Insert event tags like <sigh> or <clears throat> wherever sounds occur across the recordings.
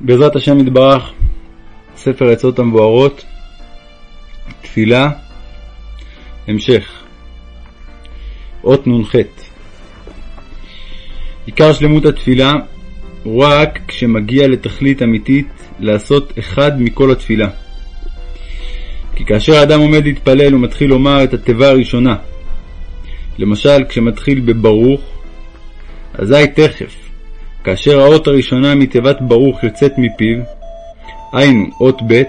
בעזרת השם יתברך, ספר עצות המבוארות, תפילה, המשך. אות נ"ח עיקר שלמות התפילה הוא רק כשמגיע לתכלית אמיתית לעשות אחד מכל התפילה. כי כאשר האדם עומד להתפלל ומתחיל לומר את התיבה הראשונה, למשל כשמתחיל בברוך, אזי תכף כאשר האות הראשונה מתיבת ברוך יוצאת מפיו, היינו אות ב',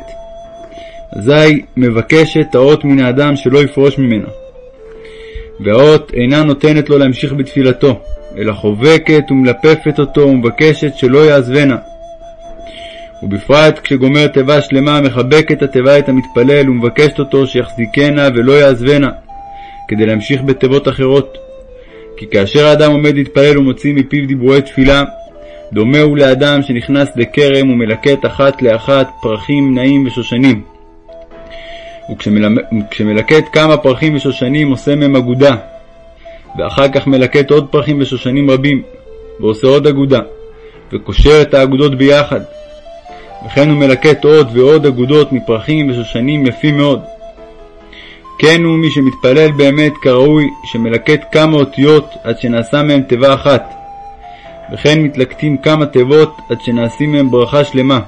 אזי מבקשת האות מן האדם שלא יפרוש ממנה. והאות אינה נותנת לו להמשיך בתפילתו, אלא חובקת ומלפפת אותו ומבקשת שלא יעזבנה. ובפרט כשגומר תיבה שלמה מחבקת התיבה את המתפלל ומבקשת אותו שיחזיקנה ולא יעזבנה, כדי להמשיך בתיבות אחרות. כי כאשר האדם עומד להתפלל ומוציא מפיו דיבורי תפילה, דומה הוא לאדם שנכנס לכרם ומלקט אחת לאחת פרחים נעים ושושנים. וכשמלקט כמה פרחים ושושנים עושה מהם אגודה, ואחר כך מלקט עוד פרחים ושושנים רבים, ועושה עוד אגודה, וקושר את האגודות ביחד. וכן הוא מלקט עוד ועוד אגודות מפרחים ושושנים יפים מאוד. כן הוא מי שמתפלל באמת כראוי, שמלקט כמה אותיות עד שנעשה מהם תיבה אחת, וכן מתלקטים כמה תיבות עד שנעשים מהם ברכה שלמה.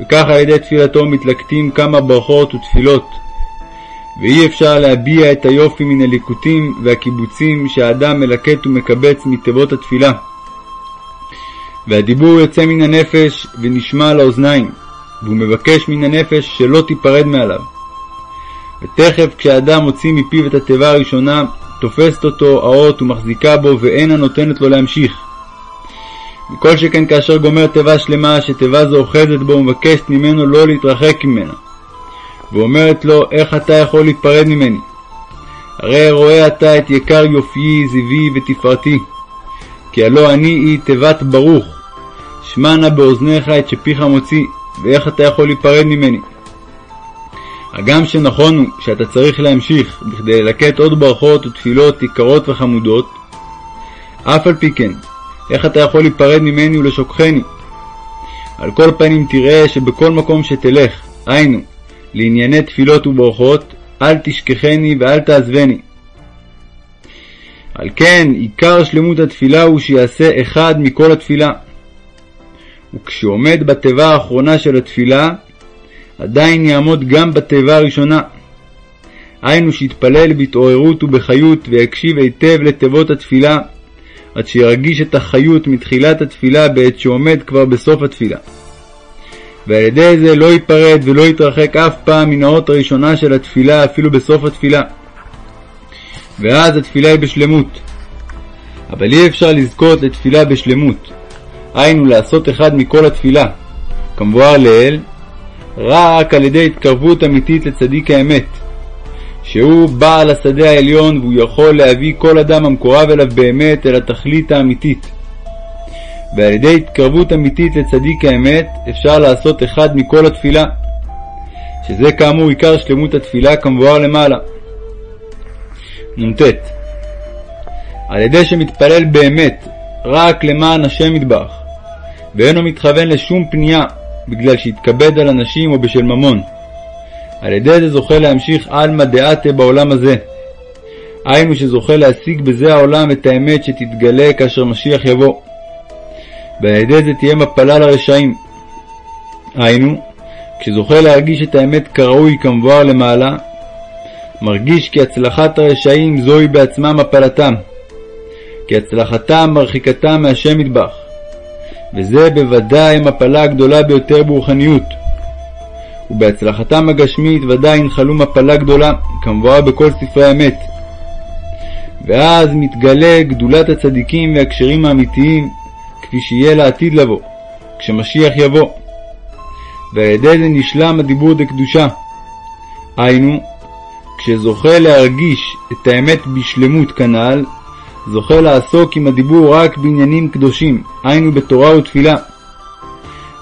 וכך על ידי תפילתו מתלקטים כמה ברכות ותפילות, ואי אפשר להביע את היופי מן הליקוטים והקיבוצים שהאדם מלקט ומקבץ מתיבות התפילה. והדיבור יוצא מן הנפש ונשמע על האוזניים, והוא מבקש מן הנפש שלא תיפרד מעליו. ותכף כשאדם מוציא מפיו את התיבה הראשונה, תופסת אותו האות ומחזיקה בו ואינה נותנת לו להמשיך. וכל שכן כאשר גומר תיבה שלמה שתיבה זו אוחזת בו ומבקשת ממנו לא להתרחק ממנה. ואומרת לו איך אתה יכול להיפרד ממני? הרי רואה אתה את יקר יופיי, זיוי ותפארתי. כי הלא אני היא תיבת ברוך. שמע נא באוזניך את שפיך מוציא, ואיך אתה יכול להיפרד ממני? הגם שנכון הוא שאתה צריך להמשיך בכדי ללקט עוד ברכות ותפילות יקרות וחמודות, אף על פי כן, איך אתה יכול להיפרד ממני ולשוכחני? על כל פנים תראה שבכל מקום שתלך, היינו, לענייני תפילות וברכות, אל תשכחני ואל תעזבני. על כן, עיקר שלמות התפילה הוא שיעשה אחד מכל התפילה. וכשעומד בתיבה האחרונה של התפילה, עדיין יעמוד גם בתיבה הראשונה. היינו שיתפלל בהתעוררות ובחיות ויקשיב היטב לתיבות התפילה, עד שירגיש את החיות מתחילת התפילה בעת שעומד כבר בסוף התפילה. ועל ידי זה לא ייפרד ולא יתרחק אף פעם מן האות הראשונה של התפילה אפילו בסוף התפילה. ואז התפילה היא בשלמות. אבל אי אפשר לזכות לתפילה בשלמות, היינו לעשות אחד מכל התפילה, כמבואר לעיל, רק על ידי התקרבות אמיתית לצדיק האמת, שהוא בעל השדה העליון והוא יכול להביא כל אדם המקורב אליו באמת אל התכלית האמיתית. ועל ידי התקרבות אמיתית לצדיק האמת אפשר לעשות אחד מכל התפילה, שזה כאמור עיקר שלמות התפילה כמבואר למעלה. נ"ט על ידי שמתפלל באמת רק למען השם יתברך, ואינו מתכוון לשום פנייה בגלל שהתכבד על אנשים או בשל ממון. על ידי זה זוכה להמשיך עלמא דעתה בעולם הזה. היינו שזוכה להשיג בזה העולם את האמת שתתגלה כאשר משיח יבוא. ועל ידי זה תהיה מפלה לרשעים. היינו, כשזוכה להרגיש את האמת כראוי כמבואר למעלה, מרגיש כי הצלחת הרשעים זוהי בעצמה מפלתם, כי הצלחתם מרחיקתם מהשם מטבח, וזה בוודאי המפלה הגדולה ביותר ברוחניות. ובהצלחתם הגשמית ודאי ינחלו מפלה גדולה, כמבואר בכל ספרי האמת. ואז מתגלה גדולת הצדיקים והקשרים האמיתיים, כפי שיהיה לעתיד לבוא, כשמשיח יבוא. ועל ידי זה נשלם הדיבור דקדושה. היינו, כשזוכה להרגיש את האמת בשלמות כנ"ל, זוכה לעסוק עם הדיבור רק בעניינים קדושים, היינו בתורה ותפילה.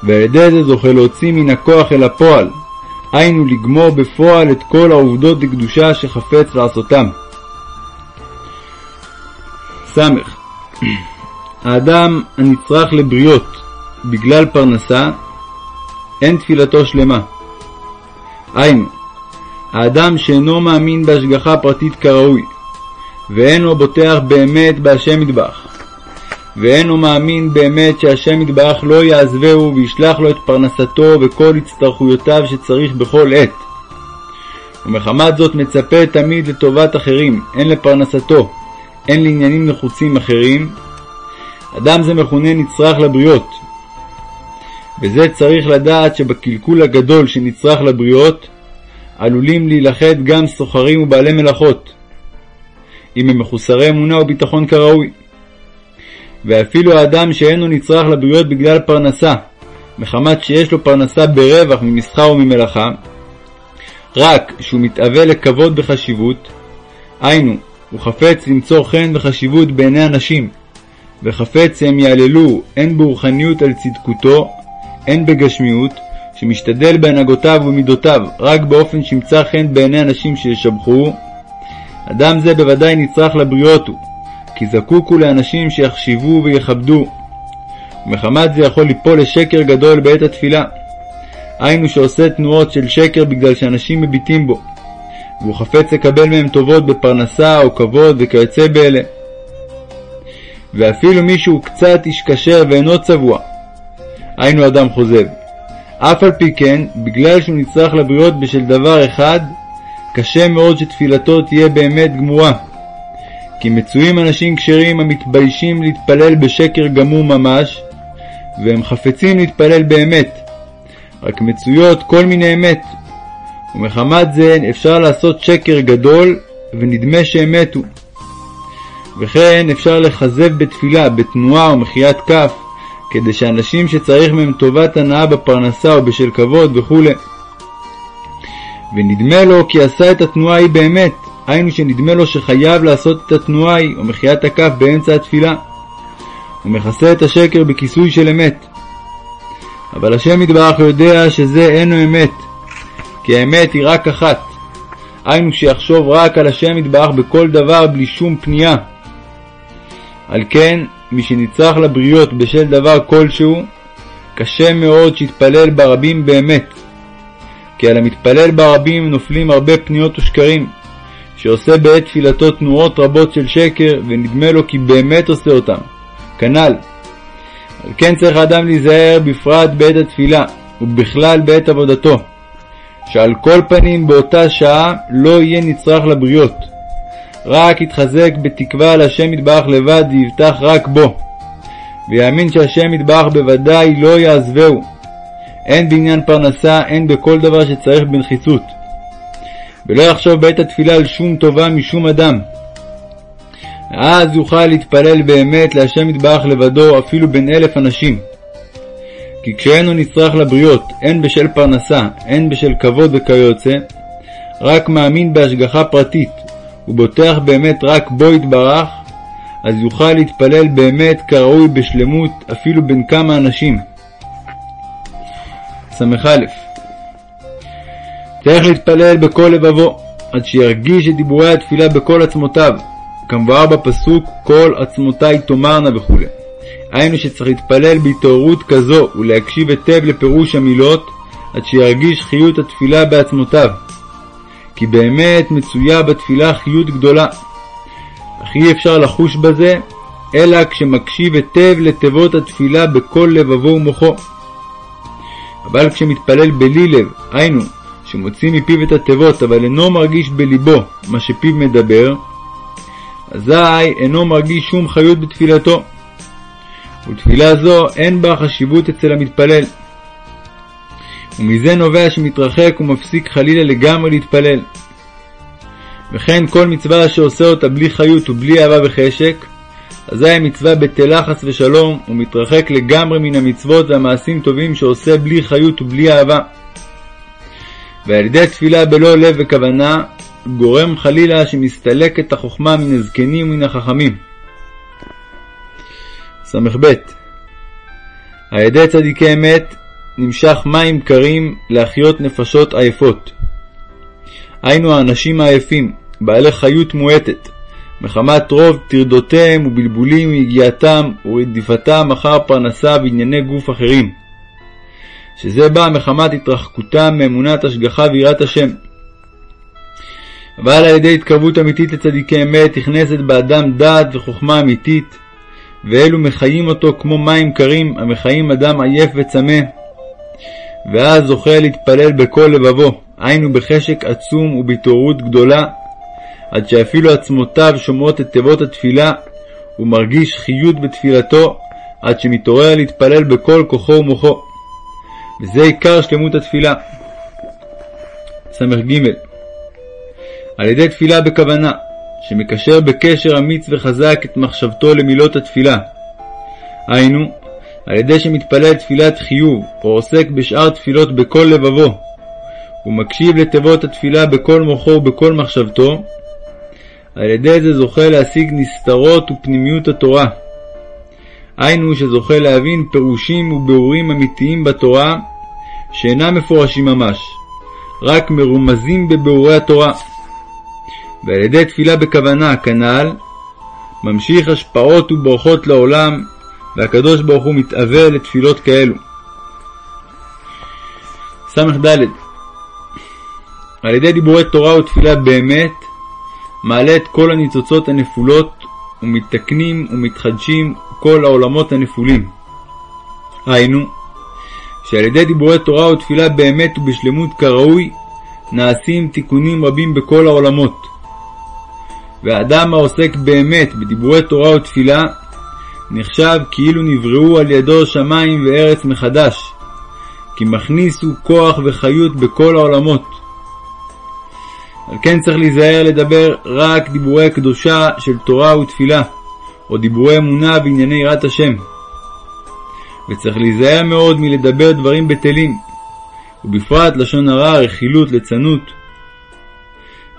ועל ידי זה זוכה להוציא מן הכוח אל הפועל, היינו לגמור בפועל את כל העובדות לקדושה שחפץ לעשותם. ס. <clears throat> האדם הנצרך לבריות, בגלל פרנסה, אין תפילתו שלמה. היינו, האדם שאינו מאמין בהשגחה פרטית כראוי, ואינו בוטח באמת בהשם מטבח, ואינו מאמין באמת שהשם יתברך לא יעזבהו וישלח לו את פרנסתו וכל הצטרכויותיו שצריך בכל עת. ומחמת זאת מצפה תמיד לטובת אחרים, הן לפרנסתו, הן לעניינים נחוצים אחרים, אדם זה מכונה נצרך לבריות. וזה צריך לדעת שבקלקול הגדול שנצרך לבריות, עלולים להילכד גם סוחרים ובעלי מלאכות, אם הם מחוסרי אמונה וביטחון כראוי. ואפילו האדם שאינו נצרך לבריות בגלל פרנסה, מחמת שיש לו פרנסה ברווח ממסחר וממלאכה, רק שהוא מתאווה לכבוד בחשיבות, היינו, הוא חפץ למצוא חן וחשיבות בעיני אנשים, וחפץ שהם יעללו הן ברוחניות על צדקותו, הן בגשמיות, שמשתדל בהנהגותיו ומידותיו רק באופן שימצא חן בעיני אנשים שישבחו, אדם זה בוודאי נצרך לבריות הוא, כי זקוק הוא לאנשים שיחשיבו ויכבדו. ומחמת זה יכול ליפול לשקר גדול בעת התפילה. היינו שעושה תנועות של שקר בגלל שאנשים מביטים בו, והוא חפץ לקבל מהם טובות בפרנסה או כבוד וכיוצא באלה. ואפילו מי שהוא קצת איש כשר ואינו צבוע, היינו אדם חוזב. אף על פי כן, בגלל שהוא נצרך לבריות בשל דבר אחד, קשה מאוד שתפילתו תהיה באמת גמורה. כי מצויים אנשים כשרים המתביישים להתפלל בשקר גמור ממש, והם חפצים להתפלל באמת, רק מצויות כל מיני אמת, ומחמת זה אפשר לעשות שקר גדול, ונדמה שהם מתו. וכן אפשר לכזב בתפילה, בתנועה או מחיית כף, כדי שאנשים שצריך מהם טובת הנאה בפרנסה או בשל כבוד וכו'. ונדמה לו כי עשה את התנועה ההיא באמת, היינו שנדמה לו שחייב לעשות את התנועה ההיא, או מחיית הכף באמצע התפילה. הוא מכסה את השקר בכיסוי של אמת. אבל השם יתברך יודע שזה אינו אמת, כי האמת היא רק אחת. היינו שיחשוב רק על השם יתברך בכל דבר בלי שום פנייה. על כן, מי שנצרך לבריות בשל דבר כלשהו, קשה מאוד שיתפלל ברבים באמת. כי על המתפלל ברבים נופלים הרבה פניות ושקרים, שעושה בעת תפילתו תנועות רבות של שקר, ונדמה לו כי באמת עושה אותם. כנ"ל. על כן צריך האדם להיזהר בפרט בעת התפילה, ובכלל בעת עבודתו, שעל כל פנים באותה שעה לא יהיה נצרך לבריות. רק יתחזק בתקווה על השם יתברך לבד ויבטח רק בו. ויאמין שהשם יתברך בוודאי לא יעזבהו, הן בעניין פרנסה, הן בכל דבר שצריך בנחיצות. ולא יחשוב בעת התפילה על שום טובה משום אדם. אז יוכל להתפלל באמת להשם יתברך לבדו אפילו בין אלף אנשים. כי כשאינו נצרך לבריות, הן בשל פרנסה, הן בשל כבוד וכיוצא, רק מאמין בהשגחה פרטית, ובוטח באמת רק בו יתברך, אז יוכל להתפלל באמת כראוי בשלמות אפילו בין כמה אנשים. ס"א צריך להתפלל בכל לבבו, עד שירגיש את דיבורי התפילה בכל עצמותיו, כמבואר בפסוק כל עצמותי תאמרנה וכו'. היינו שצריך להתפלל בהתעוררות כזו ולהקשיב היטב לפירוש המילות, עד שירגיש חיות התפילה בעצמותיו. כי באמת מצויה בתפילה חיות גדולה. אך אי אפשר לחוש בזה, אלא כשמקשיב היטב לתיבות התפילה בכל לבבו ומוחו. אבל כשמתפלל בלי לב, היינו, שמוציא מפיו את התיבות, אבל אינו מרגיש בליבו מה שפיו מדבר, אזי אינו מרגיש שום חיות בתפילתו. ותפילה זו אין בה חשיבות אצל המתפלל. ומזה נובע שמתרחק ומפסיק חלילה לגמרי להתפלל. וכן כל מצווה שעושה אותה בלי חיות ובלי אהבה וחשק, אזי המצווה בטלה חס ושלום, ומתרחק לגמרי מן המצוות והמעשים טובים שעושה בלי חיות ובלי אהבה. ועל ידי תפילה בלא לב וכוונה, גורם חלילה שמסתלקת החוכמה מן הזקנים ומן החכמים. ס"ב על ידי צדיקי אמת נמשך מים קרים להחיות נפשות עייפות. היינו האנשים העייפים, בעלי חיות מועטת, מחמת רוב טרדותיהם ובלבולים מיגיעתם ורדיפתם אחר פרנסה וענייני גוף אחרים, שזה בא מחמת התרחקותם מאמונת השגחה ויראת השם. אבל על ידי התקרבות אמיתית לצדיקי אמת נכנסת באדם דעת וחוכמה אמיתית, ואלו מחיים אותו כמו מים קרים המחיים אדם עייף וצמא, ואז זוכה להתפלל בכל לבבו, היינו בחשק עצום ובהתעוררות גדולה, עד שאפילו עצמותיו שומעות את תיבות התפילה, ומרגיש חיות בתפילתו, עד שמתעורר להתפלל בכל כוחו ומוחו. וזה עיקר שלמות התפילה. ס"ג על ידי תפילה בכוונה, שמקשר בקשר אמיץ וחזק את מחשבתו למילות התפילה. היינו, על ידי שמתפלל תפילת חיוב, או עוסק בשאר תפילות בכל לבבו, ומקשיב לתיבות התפילה בכל מוחו ובכל מחשבתו, על ידי זה זוכה להשיג נסתרות ופנימיות התורה. היינו שזוכה להבין פירושים וביאורים אמיתיים בתורה, שאינם מפורשים ממש, רק מרומזים בביאורי התורה. ועל ידי תפילה בכוונה, כנ"ל, ממשיך השפעות וברכות לעולם, והקדוש ברוך הוא מתאווה לתפילות כאלו. ס"ד על ידי דיבורי תורה ותפילה באמת, מעלה את כל הניצוצות הנפולות, ומתקנים ומתחדשים כל העולמות הנפולים. היינו, שעל ידי דיבורי תורה ותפילה באמת ובשלמות כראוי, נעשים תיקונים רבים בכל העולמות. והאדם העוסק באמת בדיבורי תורה ותפילה, נחשב כאילו נבראו על ידו שמיים וארץ מחדש, כי מכניסו כוח וחיות בכל העולמות. על כן צריך להיזהר לדבר רק דיבורי קדושה של תורה ותפילה, או דיבורי אמונה בענייני יראת השם. וצריך להיזהר מאוד מלדבר דברים בטלים, ובפרט לשון הרע, רכילות, ליצנות.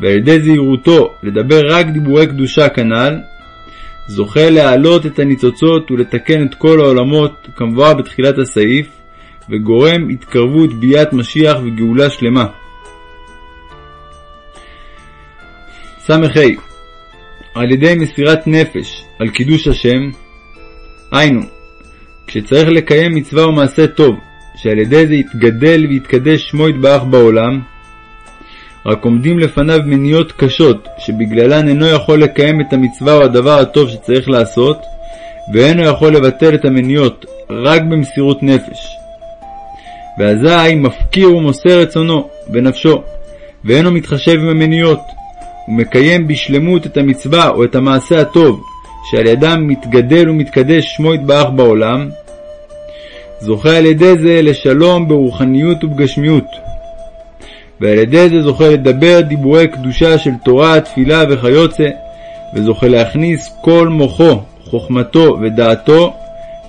ועל ידי זהירותו לדבר רק דיבורי קדושה כנ"ל, זוכה להעלות את הניצוצות ולתקן את כל העולמות, כמבואר בתחילת הסעיף, וגורם התקרבות ביאת משיח וגאולה שלמה. ס"ה על ידי מסירת נפש על קידוש השם, היינו, כשצריך לקיים מצווה ומעשה טוב, שעל ידי זה יתגדל ויתקדש שמו יתברך בעולם, רק עומדים לפניו מניות קשות, שבגללן אינו יכול לקיים את המצווה או הדבר הטוב שצריך לעשות, ואינו יכול לבטל את המניות רק במסירות נפש. ואזי מפקיר ומוסר רצונו בנפשו, ואינו מתחשב עם המניות, ומקיים בשלמות את המצווה או את המעשה הטוב, שעל ידם מתגדל ומתקדש שמו יתברך בעולם, זוכה על ידי זה לשלום ברוחניות ובגשמיות. ועל ידי זה זוכה לדבר דיבורי קדושה של תורה, תפילה וכיוצא, וזוכה להכניס כל מוחו, חוכמתו ודעתו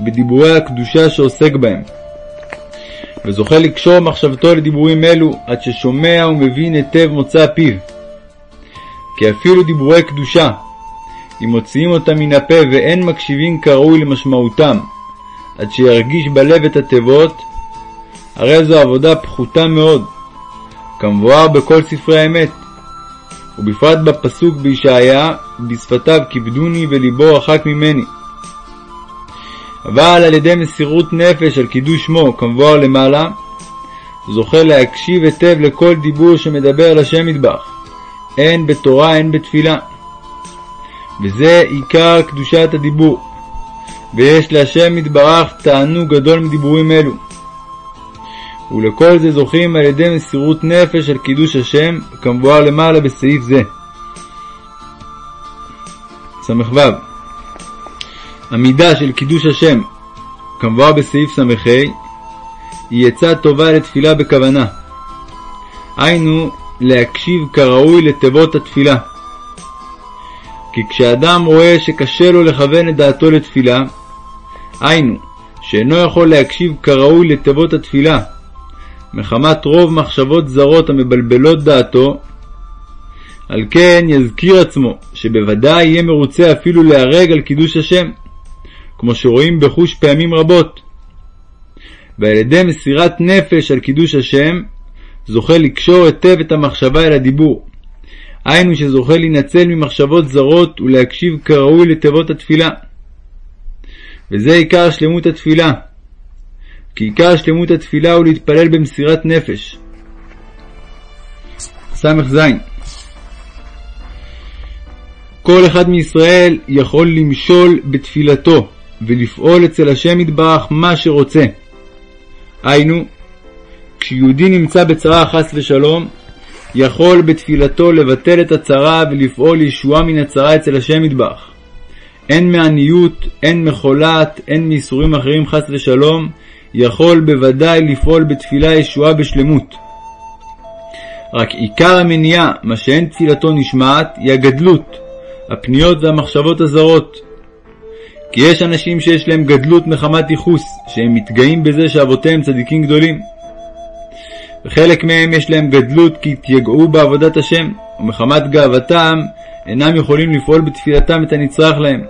בדיבורי הקדושה שעוסק בהם. וזוכה לקשור מחשבתו לדיבורים אלו, עד ששומע ומבין היטב מוצא פיו. כי אפילו דיבורי קדושה, אם מוציאים אותם מן הפה ואין מקשיבים כראוי למשמעותם, עד שירגיש בלב את התיבות, הרי זו עבודה פחותה מאוד, כמבואר בכל ספרי האמת, ובפרט בפסוק בישעיה, בשפתיו כיבדוני ולבו רחק ממני. אבל על ידי מסירות נפש על קידוש שמו, כמבואר למעלה, זוכה להקשיב היטב לכל דיבור שמדבר על השם מטבח, הן בתורה הן בתפילה. וזה עיקר קדושת הדיבור, ויש להשם יתברך תענוג גדול מדיבורים אלו. ולכל זה זוכים על ידי מסירות נפש על קידוש השם, כמבואר למעלה בסעיף זה. ס"ו המידה של קידוש השם, כמבואר בסעיף ס"ה, היא עצה טובה לתפילה בכוונה. היינו, להקשיב כראוי לתיבות התפילה. כי כשאדם רואה שקשה לו לכוון את דעתו לתפילה, היינו, שאינו יכול להקשיב כראוי לתיבות התפילה, מחמת רוב מחשבות זרות המבלבלות דעתו, על כן יזכיר עצמו, שבוודאי יהיה מרוצה אפילו להרג על קידוש השם, כמו שרואים בחוש פעמים רבות. ועל ידי מסירת נפש על קידוש השם, זוכה לקשור היטב את המחשבה אל הדיבור, היינו שזוכה להינצל ממחשבות זרות ולהקשיב כראוי לתיבות התפילה. וזה עיקר שלמות התפילה. כי עיקר שלמות התפילה הוא להתפלל במסירת נפש. ס"ז כל אחד מישראל יכול למשול בתפילתו ולפעול אצל השם יתברך מה שרוצה. היינו, כשיהודי נמצא בצרה חס ושלום, יכול בתפילתו לבטל את הצרה ולפעול ישועה מן הצרה אצל השם יתברך. הן מעניות, הן מחולת, הן מייסורים אחרים חס ושלום, יכול בוודאי לפעול בתפילה ישועה בשלמות. רק עיקר המניעה, מה שאין תפילתו נשמעת, היא הגדלות, הפניות והמחשבות הזרות. כי יש אנשים שיש להם גדלות מחמת ייחוס, שהם מתגאים בזה שאבותיהם צדיקים גדולים. וחלק מהם יש להם גדלות כי התייגעו בעבודת השם, ומחמת גאוותם אינם יכולים לפעול בתפילתם את הנצרך להם.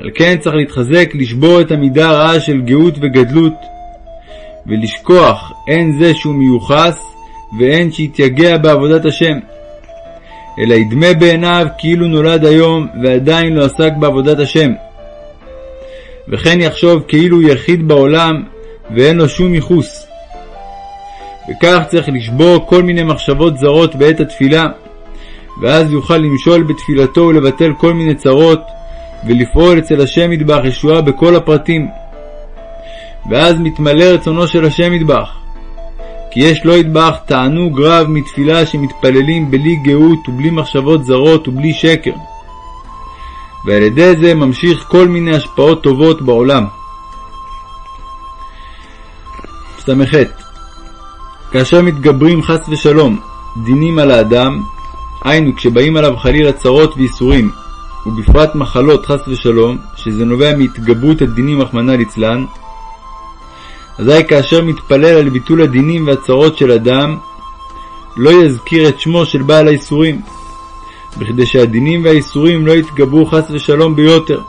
על כן צריך להתחזק לשבור את המידה הרעה של גאות וגדלות, ולשכוח הן זה שהוא מיוחס, והן שהתייגע בעבודת השם. אלא ידמה בעיניו כאילו נולד היום ועדיין לא עסק בעבודת השם. וכן יחשוב כאילו הוא יחיד בעולם ואין לו שום ייחוס. וכך צריך לשבור כל מיני מחשבות זרות בעת התפילה, ואז יוכל למשול בתפילתו ולבטל כל מיני צרות, ולפעול אצל השם ידבח ישועה בכל הפרטים. ואז מתמלא רצונו של השם ידבח. כי יש לו ידבח תענוג רב מתפילה שמתפללים בלי גאות ובלי מחשבות זרות ובלי שקר. ועל ידי זה ממשיך כל מיני השפעות טובות בעולם. ס"ח כאשר מתגברים חס ושלום דינים על האדם, היינו כשבאים עליו חלילה צרות וייסורים, ובפרט מחלות חס ושלום, שזה נובע מהתגברות הדינים רחמנא ליצלן, אזי כאשר מתפלל על ביטול הדינים והצרות של אדם, לא יזכיר את שמו של בעל האיסורים, בכדי שהדינים והאיסורים לא יתגברו חס ושלום ביותר.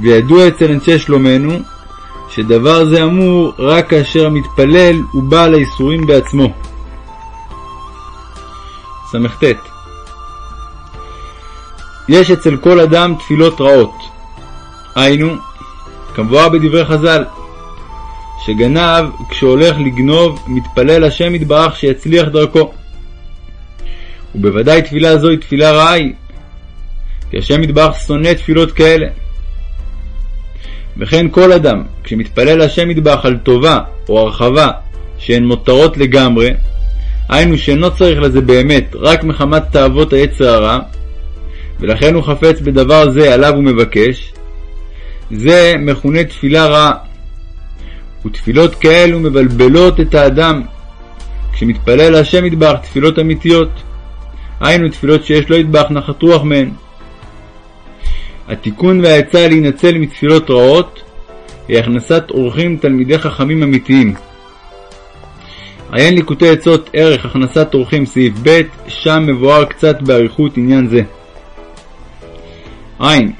וידוע אצל אנשי שלומנו, שדבר זה אמור רק כאשר המתפלל הוא בעל האיסורים בעצמו. סט יש אצל כל אדם תפילות רעות. היינו, כמבואר בדברי חז"ל, שגנב כשהולך לגנוב מתפלל השם יתברך שיצליח דרכו. ובוודאי תפילה זו היא תפילה רעה היא, כי השם יתברך שונא תפילות כאלה. וכן כל אדם, כשמתפלל השם יתברך על טובה או הרחבה שהן מותרות לגמרי, היינו שאינו צריך לזה באמת רק מחמת תאוות היצר הרע, ולכן הוא חפץ בדבר זה עליו הוא מבקש, זה מכונה תפילה רעה. ותפילות כאלו מבלבלות את האדם. כשמתפלל להשם ידבח תפילות אמיתיות, היינו תפילות שיש לו ידבח נחת רוח מהן. התיקון והעצה להינצל מתפילות רעות היא הכנסת אורחים תלמידי חכמים אמיתיים. עיין ליקוטי עצות ערך הכנסת אורחים סעיף ב', שם מבואר קצת באריכות עניין זה. עין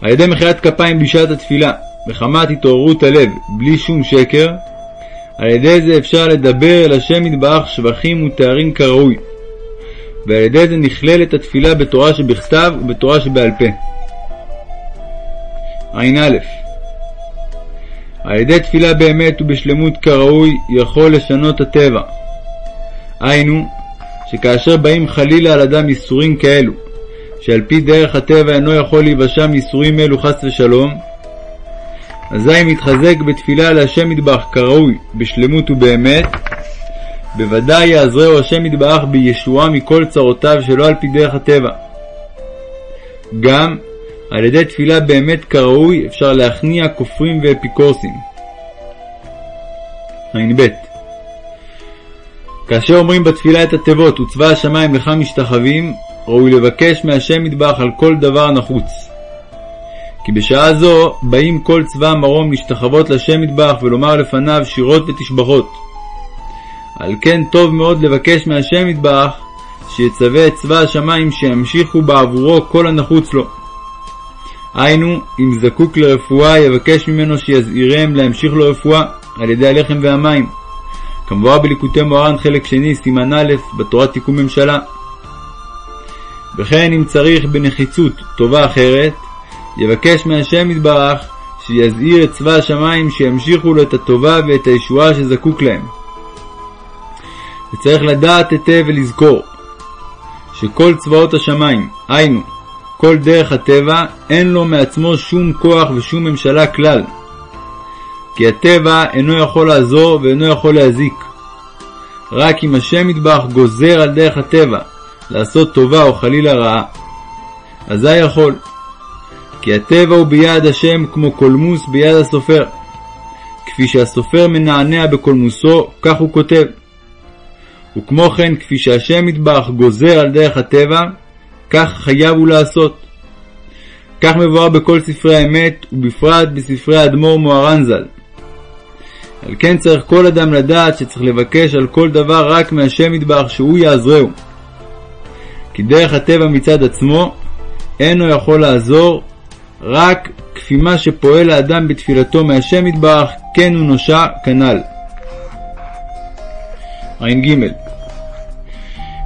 על ידי מחיאת כפיים בשעת התפילה, מחמת התעוררות הלב, בלי שום שקר, על ידי זה אפשר לדבר אל השם יתברך שבחים ותארים כראוי, ועל ידי זה נכללת התפילה בתורה שבכתב ובתורה שבעל פה. ע"א על ידי תפילה באמת ובשלמות כראוי יכול לשנות הטבע. היינו, שכאשר באים חלילה על אדם ייסורים כאלו, שעל פי דרך הטבע אינו יכול להיוושע מייסורים אלו חס ושלום, אזי מתחזק בתפילה להשם יתברך כראוי, בשלמות ובאמת, בוודאי יעזרהו השם יתברך בישועה מכל צרותיו שלא על פי דרך הטבע. גם על ידי תפילה באמת כראוי אפשר להכניע כופרים ואפיקורסים. ע"ב כאשר אומרים בתפילה את התיבות וצבא השמיים לך משתחווים, ראוי לבקש מהשם יתברך על כל דבר נחוץ. כי בשעה זו באים כל צבא המרום להשתחוות לשם יתברך ולומר לפניו שירות ותשבחות. על כן טוב מאוד לבקש מהשם יתברך שיצווה את צבא השמיים שימשיכו בעבורו כל הנחוץ לו. היינו, אם זקוק לרפואה, יבקש ממנו שיזהירם להמשיך לו רפואה על ידי הלחם והמים, כמבואר בליקוטי מוהר"ן חלק שני, סימן א', בתורת תיקון ממשלה. וכן אם צריך בנחיצות טובה אחרת, יבקש מהשם יתברך שיזהיר את צבא השמיים שימשיכו לו את הטובה ואת הישועה שזקוק להם. וצריך לדעת היטב ולזכור שכל צבאות השמיים, היינו, כל דרך הטבע, אין לו מעצמו שום כוח ושום ממשלה כלל. כי הטבע אינו יכול לעזור ואינו יכול להזיק. רק אם השם מטבח גוזר על דרך הטבע לעשות טובה או חלילה רעה, אזי יכול. כי הטבע הוא ביד השם כמו קולמוס ביד הסופר. כפי שהסופר מנענע בקולמוסו, כך הוא כותב. וכמו כן, כפי שהשם מטבח גוזר על דרך הטבע, כך חייב הוא לעשות. כך מבואר בכל ספרי האמת, ובפרט בספרי האדמו"ר מוהר"ן ז"ל. על כן צריך כל אדם לדעת שצריך לבקש על כל דבר רק מהשם מטבח שהוא יעזרהו. כי דרך הטבע מצד עצמו אינו יכול לעזור, רק כפי מה שפועל האדם בתפילתו מהשם מטבח, כן הוא נושע כנ"ל. ע"ג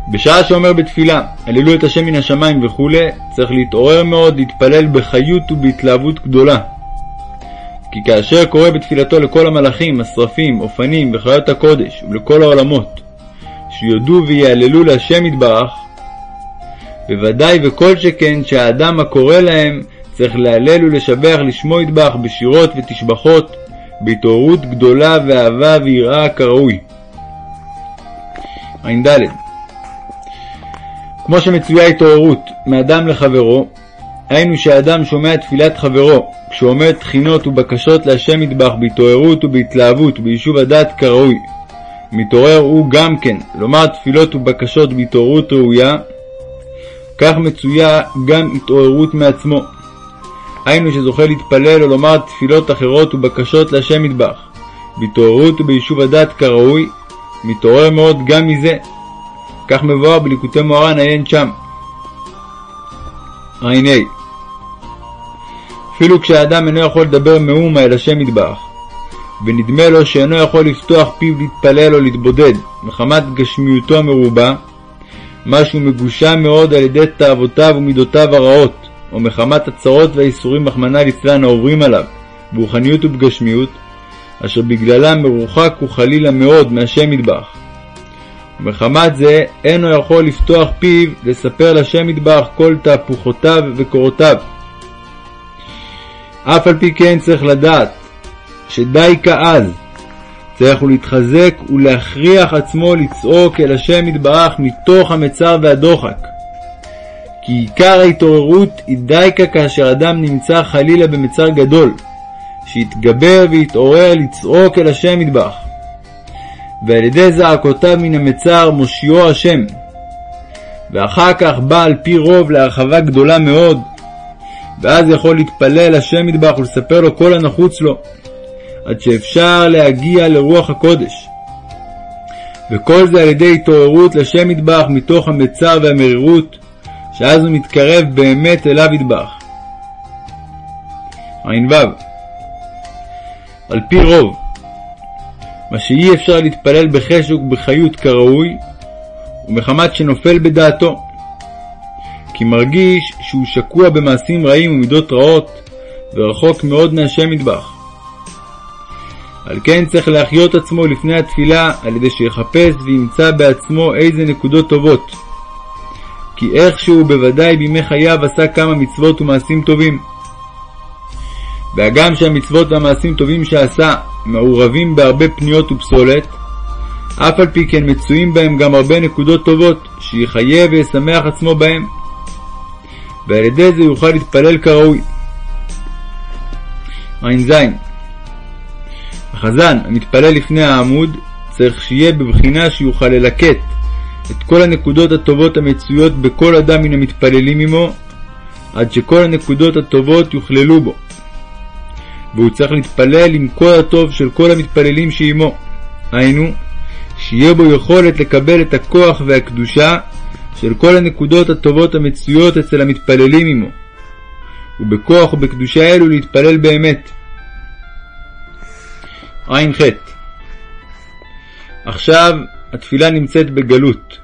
בשעה שאומר בתפילה, הללו את השם מן השמיים וכו', צריך להתעורר מאוד, להתפלל בחיות ובהתלהבות גדולה. כי כאשר קורא בתפילתו לכל המלאכים, השרפים, אופנים וחיות הקודש, ולכל העולמות, שיודו ויהללו להשם יתברך, בוודאי וכל שכן שהאדם הקורא להם צריך להלל ולשבח לשמו יתברך בשירות ותשבחות, בהתעוררות גדולה ואהבה ויראה כראוי. ע"ד כמו שמצויה התעוררות מאדם לחברו, היינו שהאדם שומע תפילת חברו, כשאומר תחינות ובקשות להשם מטבח בהתעוררות ובהתלהבות וביישוב הדעת כראוי. מתעורר הוא גם כן, לומר תפילות ובקשות בהתעוררות ראויה, כך מצויה גם התעוררות מעצמו. היינו שזוכה להתפלל או לומר תפילות אחרות ובקשות להשם מטבח, בהתעוררות וביישוב הדעת כראוי, מתעורר מאוד גם מזה, כך מבואר בליקוטי מוהר"ן עיין שם. ע"ה אפילו כשהאדם אינו יכול לדבר מאומה אל השם יתברך, ונדמה לו שאינו יכול לפתוח פיו להתפלל או להתבודד, מחמת גשמיותו המרובה, משהו מגושם מאוד על ידי תאוותיו ומידותיו הרעות, או מחמת הצרות והאיסורים, רחמנא ליצלן, העוברים עליו, ברוחניות ובגשמיות, אשר בגללם מרוחק הוא חלילה מאוד מהשם יתברך. ומחמת זה אינו יכול לפתוח פיו לספר לשם מטבח כל תהפוכותיו וקורותיו. אף על פי כן צריך לדעת שדי כאז צריך הוא להתחזק ולהכריח עצמו לצעוק אל השם יתברך מתוך המצר והדוחק. כי עיקר ההתעוררות היא דייקה כאשר אדם נמצא חלילה במצר גדול, שיתגבר ויתעורר לצעוק אל השם יתברך. ועל ידי זעקותיו מן המצר מושיעו השם. ואחר כך בא על פי רוב להרחבה גדולה מאוד, ואז יכול להתפלל השם מטבח ולספר לו כל הנחוץ לו, עד שאפשר להגיע לרוח הקודש. וכל זה על ידי התעוררות לשם מטבח מתוך המצר והמרירות, שאז הוא מתקרב באמת אליו יטבח. ע"ו על פי רוב, מה שאי אפשר להתפלל בחשק ובחיות כראוי, ומחמת שנופל בדעתו. כי מרגיש שהוא שקוע במעשים רעים ומידות רעות, ורחוק מאוד מהשם מטבח. על כן צריך להחיות עצמו לפני התפילה, על ידי שיחפש וימצא בעצמו איזה נקודות טובות. כי איכשהו בוודאי בימי חייו עשה כמה מצוות ומעשים טובים. והגם שהמצוות והמעשים טובים שעשה מעורבים בהרבה פניות ופסולת, אף על פי כן מצויים בהם גם הרבה נקודות טובות, שיחיה וישמח עצמו בהם. ועל ידי זה יוכל להתפלל כראוי. ע"ז החזן המתפלל לפני העמוד צריך שיהיה בבחינה שיוכל ללקט את כל הנקודות הטובות המצויות בכל אדם מן המתפללים עמו, עד שכל הנקודות הטובות יוכללו בו. והוא צריך להתפלל עם כל הטוב של כל המתפללים שעמו. היינו, שיהיה בו יכולת לקבל את הכוח והקדושה של כל הנקודות הטובות המצויות אצל המתפללים עמו, ובכוח ובקדושה אלו להתפלל באמת. ע"ח עכשיו התפילה נמצאת בגלות.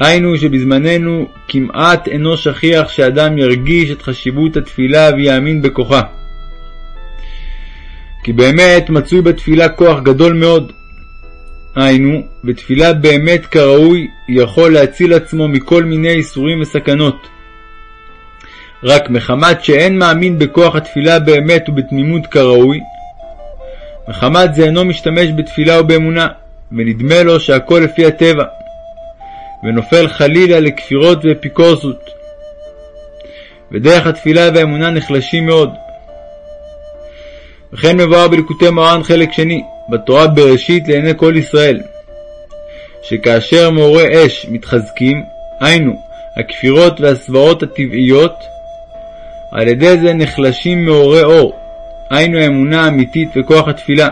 היינו שבזמננו כמעט אינו שכיח שאדם ירגיש את חשיבות התפילה ויאמין בכוחה. כי באמת מצוי בתפילה כוח גדול מאוד. היינו, בתפילה באמת כראוי יכול להציל עצמו מכל מיני איסורים וסכנות. רק מחמת שאין מאמין בכוח התפילה באמת ובתמימות כראוי, מחמת זה אינו משתמש בתפילה ובאמונה, ונדמה לו שהכל לפי הטבע, ונופל חלילה לכפירות ואפיקורסות. ודרך התפילה והאמונה נחלשים מאוד. וכן מבואר בליקוטי מרן חלק שני, בתורה בראשית לעיני כל ישראל, שכאשר מאורי אש מתחזקים, היינו, הכפירות והסברות הטבעיות, על ידי זה נחלשים מאורי אור, היינו האמונה האמיתית וכוח התפילה.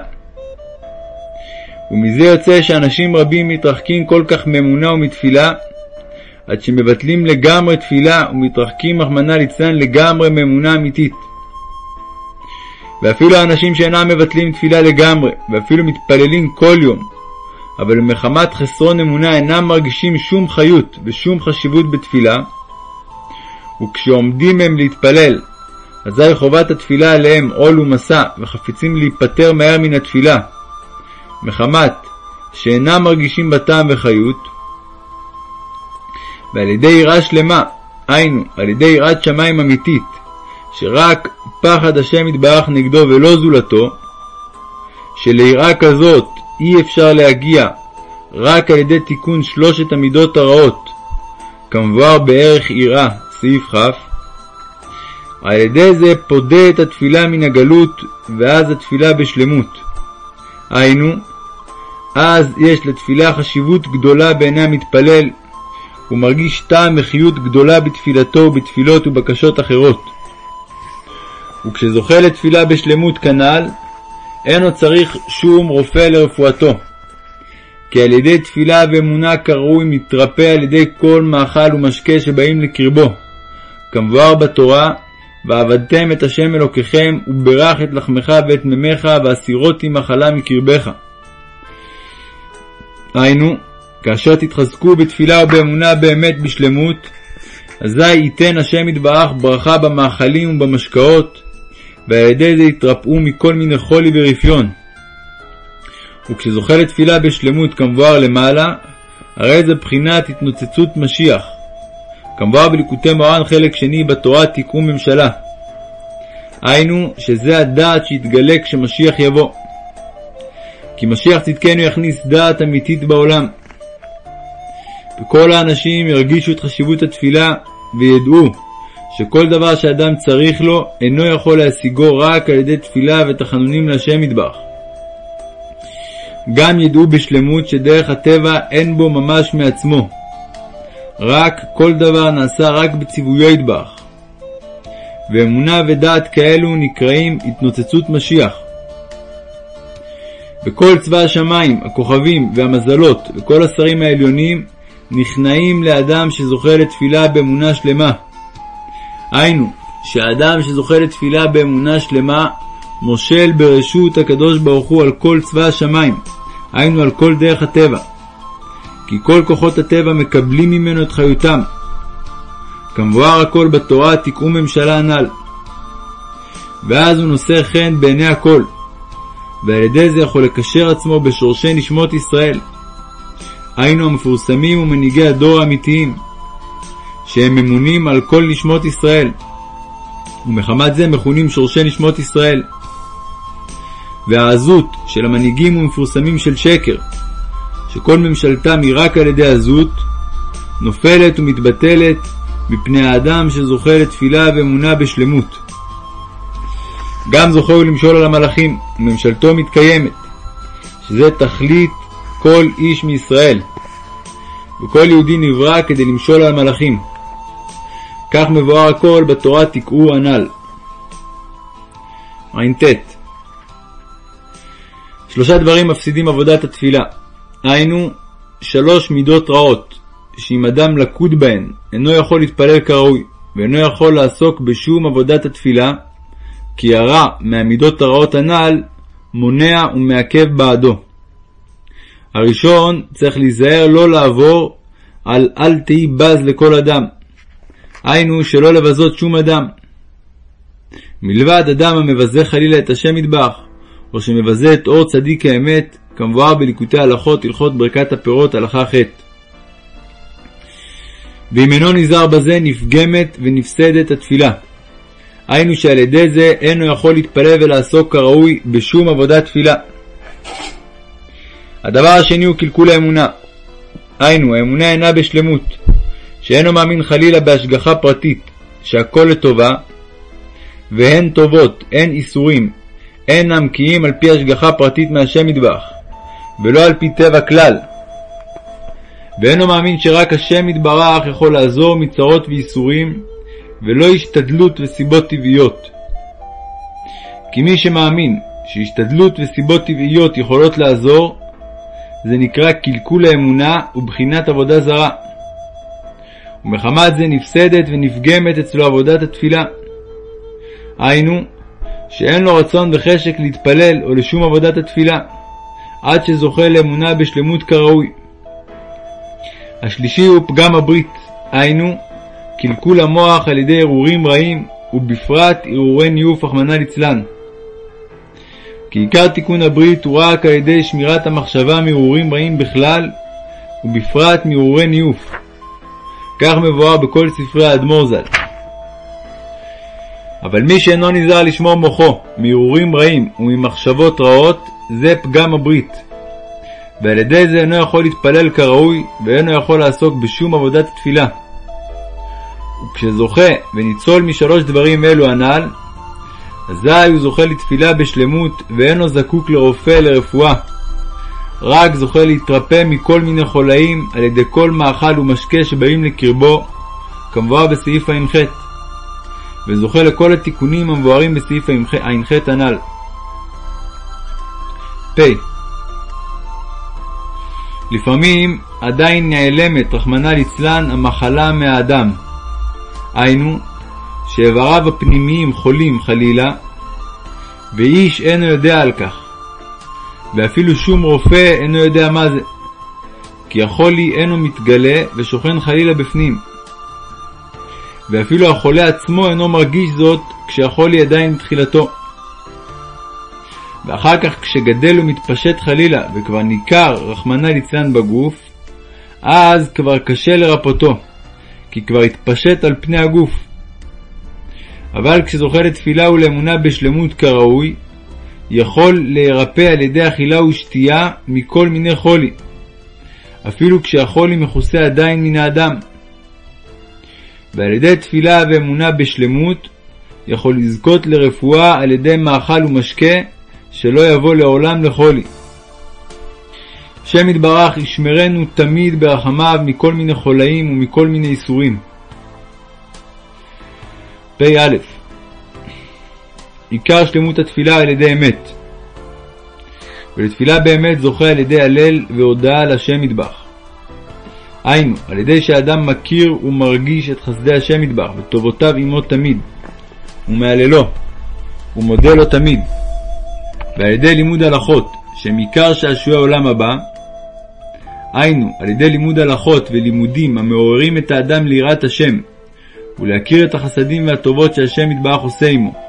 ומזה יוצא שאנשים רבים מתרחקים כל כך מאמונה ומתפילה, עד שמבטלים לגמרי תפילה ומתרחקים, רחמנא ליצלן, לגמרי מאמונה אמיתית. ואפילו האנשים שאינם מבטלים תפילה לגמרי, ואפילו מתפללים כל יום, אבל מחמת חסרון אמונה אינם מרגישים שום חיות ושום חשיבות בתפילה, וכשעומדים הם להתפלל, אזי חובת התפילה עליהם עול ומסע, וחפצים להיפטר מהר מן התפילה, מחמת שאינם מרגישים בטעם וחיות, ועל ידי יראה שלמה, היינו, על ידי יראת שמיים אמיתית, שרק פחד השם יתברך נגדו ולא זולתו, שליראה כזאת אי אפשר להגיע רק על ידי תיקון שלושת המידות הרעות, כמבואר בערך יראה, סעיף כ', על ידי זה פודה את התפילה מן הגלות, ואז התפילה בשלמות. היינו, אז יש לתפילה חשיבות גדולה בעיני המתפלל, הוא מרגיש טעם וחיות גדולה בתפילתו ובתפילות ובקשות אחרות. וכשזוכה לתפילה בשלמות כנ"ל, אין עוד צריך שום רופא לרפואתו. כי על ידי תפילה ואמונה כראוי מתרפא על ידי כל מאכל ומשקה שבאים לקרבו. כמבואר בתורה, ועבדתם את השם אלוקיכם, וברך את לחמך ואת מימיך, והסירותי מחלה מקרבך. היינו, כאשר תתחזקו בתפילה ובאמונה באמת בשלמות, אזי ייתן השם יתברך ברכה במאכלים ובמשקאות, ועל ידי זה יתרפאו מכל מיני חולי ורפיון. וכשזוכה לתפילה בשלמות כמבואר למעלה, הרי זה בחינת התנוצצות משיח. כמבואר בליקוטי מורן חלק שני בתורה תיקום ממשלה. היינו שזה הדעת שיתגלה כשמשיח יבוא. כי משיח צדקנו יכניס דעת אמיתית בעולם. וכל האנשים ירגישו את חשיבות התפילה וידעו שכל דבר שאדם צריך לו אינו יכול להשיגו רק על ידי תפילה ותחנונים להשם מטבח. גם ידעו בשלמות שדרך הטבע אין בו ממש מעצמו, רק כל דבר נעשה רק בציוויו ידבח. ואמונה ודעת כאלו נקראים התנוצצות משיח. וכל צבא השמיים, הכוכבים והמזלות וכל השרים העליונים נכנעים לאדם שזוכה לתפילה באמונה שלמה. היינו, שהאדם שזוכה לתפילה באמונה שלמה, מושל ברשות הקדוש ברוך הוא על כל צבא השמיים, היינו על כל דרך הטבע. כי כל כוחות הטבע מקבלים ממנו את חיותם. כמבואר הכל בתורה תקעו ממשלה הנ"ל. ואז הוא נושא חן בעיני הכל, ועל ידי זה יכול לקשר עצמו בשורשי נשמות ישראל. היינו המפורסמים ומנהיגי הדור האמיתיים, שהם ממונים על כל נשמות ישראל, ומחמת זה מכונים שורשי נשמות ישראל. והעזות של המנהיגים ומפורסמים של שקר, שכל ממשלתם היא רק על ידי עזות, נופלת ומתבטלת מפני האדם זוכה לתפילה ואמונה בשלמות. גם זוכה הוא למשול על המלאכים, וממשלתו מתקיימת, שזה תכלית כל איש מישראל. וכל יהודי נברא כדי למשול על המלאכים. כך מבואר הכל בתורה תקעו הנ"ל. ע"ט שלושה דברים מפסידים עבודת התפילה, היינו שלוש מידות רעות, שאם אדם לקוד בהן, אינו יכול להתפלל כראוי, ואינו יכול לעסוק בשום עבודת התפילה, כי הרע מהמידות הרעות הנ"ל מונע ומעכב בעדו. הראשון צריך להיזהר לא לעבור על אל תהי בז לכל אדם, היינו שלא לבזות שום אדם. מלבד אדם המבזה חלילה את השם מטבח, או שמבזה את אור צדיק האמת, כמבואר בליקוטי הלכות הלכות ברכת הפירות הלכה ח'. ואם אינו נזהר בזה, נפגמת ונפסדת התפילה. היינו שעל ידי זה אינו יכול להתפלל ולעסוק כראוי בשום עבודת תפילה. הדבר השני הוא קלקול האמונה. היינו, האמונה אינה בשלמות, שאינו מאמין חלילה בהשגחה פרטית, שהכל לטובה, והן טובות, הן איסורים, אינם קיים על פי השגחה פרטית מהשם מטבח, ולא על פי טבע כלל. ואינו מאמין שרק השם יתברך יכול לעזור מצרות וייסורים, ולא השתדלות וסיבות טבעיות. כי מי שמאמין שהשתדלות וסיבות טבעיות יכולות לעזור, זה נקרא קלקול האמונה ובחינת עבודה זרה. ומחמת זה נפסדת ונפגמת אצלו עבודת התפילה. היינו, שאין לו רצון וחשק להתפלל או לשום עבודת התפילה, עד שזוכה לאמונה בשלמות כראוי. השלישי הוא פגם הברית, היינו, קלקול המוח על ידי הרהורים רעים, ובפרט הרהורי ניאוף, רחמנא ליצלן. כי עיקר תיקון הברית הוא רק על ידי שמירת המחשבה מהרהורים רעים בכלל, ובפרט מהרהורי ניאוף. כך מבואר בכל ספרי האדמו"ר ז"ל. אבל מי שאינו נזהר לשמור מוחו מהרהורים רעים וממחשבות רעות, זה פגם הברית. ועל ידי זה אינו יכול להתפלל כראוי, ואינו יכול לעסוק בשום עבודת תפילה. וכשזוכה וניצול משלוש דברים אלו הנ"ל, אזי הוא זוכה לתפילה בשלמות, ואינו זקוק לרופא לרפואה. רק זוכה להתרפא מכל מיני חולאים על ידי כל מאכל ומשקה שבאים לקרבו, כמבואר בסעיף ע"ח, וזוכה לכל התיקונים המבוארים בסעיף ע"ח הנ"ל. פ. לפעמים עדיין נעלמת, רחמנא ליצלן, המחלה מהאדם. היינו, שאיבריו הפנימיים חולים חלילה, ואיש אינו יודע על כך. ואפילו שום רופא אינו יודע מה זה. כי החולי אינו מתגלה ושוכן חלילה בפנים. ואפילו החולה עצמו אינו מרגיש זאת כשהחולי עדיין בתחילתו. ואחר כך כשגדל ומתפשט חלילה וכבר ניכר, רחמנא ליצלן בגוף, אז כבר קשה לרפאותו, כי כבר התפשט על פני הגוף. אבל כשזוכה לתפילה ולאמונה בשלמות כראוי, יכול להירפא על ידי אכילה ושתייה מכל מיני חולי, אפילו כשהחולי מכוסה עדיין מן האדם. ועל ידי תפילה ואמונה בשלמות, יכול לזכות לרפואה על ידי מאכל ומשקה, שלא יבוא לעולם לחולי. השם יתברך ישמרנו תמיד ברחמיו מכל מיני חולאים ומכל מיני איסורים. פ"א עיקר שלמות התפילה על ידי אמת. ולתפילה באמת זוכה על ידי הלל והודאה לשם מטבח. היינו, על ידי שאדם מכיר ומרגיש את חסדי השם מטבח וטובותיו עמו תמיד, ומהללו, ומודה לו תמיד, ועל ידי לימוד הלכות, שהם עיקר שעשועי העולם הבא, היינו, על ידי לימוד הלכות ולימודים המעוררים את האדם ליראת השם, ולהכיר את החסדים והטובות שהשם יתברך עושה עמו,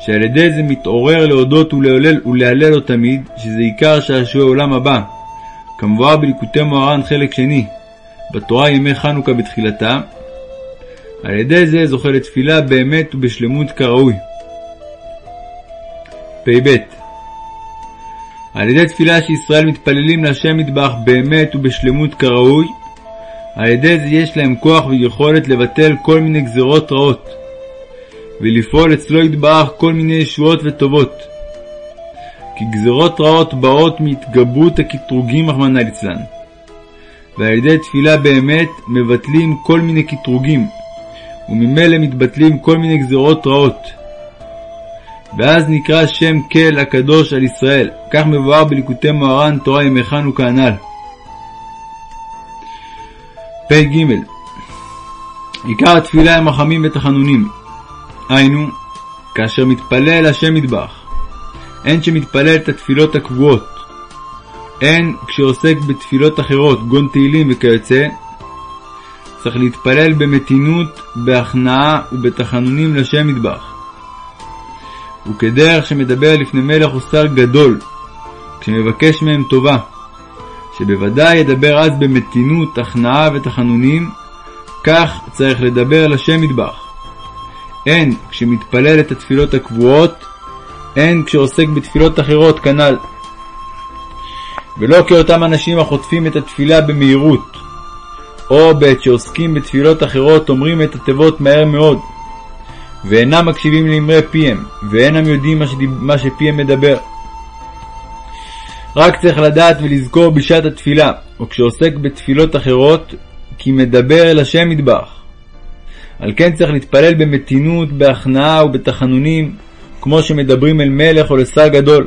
שעל ידי זה מתעורר להודות ולהלל, ולהלל לו תמיד, שזה עיקר שעשועי עולם הבא, כמבואר בליקוטי מוהר"ן חלק שני, בתורה ימי חנוכה בתחילתה, על ידי זה זוכה לתפילה באמת ובשלמות כראוי. פ"ב על ידי תפילה שישראל מתפללים להשם מטבח באמת ובשלמות כראוי, על ידי זה יש להם כוח ויכולת לבטל כל מיני גזרות רעות, ולפעול אצלו יתברך כל מיני ישועות וטובות. כי גזרות רעות באות מהתגברות הקטרוגים, רחמנא ליצלן. ועל ידי תפילה באמת מבטלים כל מיני קטרוגים, וממילא מתבטלים כל מיני גזרות רעות. ואז נקרא שם כל הקדוש על ישראל, כך מבואר בליקוטי מוהר"ן תורה ימי חנוכה הנ"ל. פ"ג עיקר התפילה הם החמים ותחנונים, היינו, כאשר מתפלל השם מטבח, אין שמתפלל את התפילות הקבועות, הן כשעוסק בתפילות אחרות, גון תהילים וכיוצא, צריך להתפלל במתינות, בהכנעה ובתחנונים לשם מטבח. וכדרך שמדבר לפני מלך או שר גדול, כשמבקש מהם טובה, שבוודאי ידבר אז במתינות, הכנעה ותחנונים, כך צריך לדבר לשם מטבח. הן כשמתפלל את התפילות הקבועות, הן כשעוסק בתפילות אחרות כנ"ל. ולא כאותם אנשים החוטפים את התפילה במהירות, או בעת שעוסקים בתפילות אחרות אומרים את התיבות מהר מאוד, ואינם מקשיבים לאמרי פיהם, ואינם יודעים מה, שפיהם מדבר. רק צריך לדעת ולזכור בשעת התפילה, או כשעוסק בתפילות אחרות, כי מדבר אל השם מטבח. על כן צריך להתפלל במתינות, בהכנעה ובתחנונים, כמו שמדברים אל מלך או לשר גדול.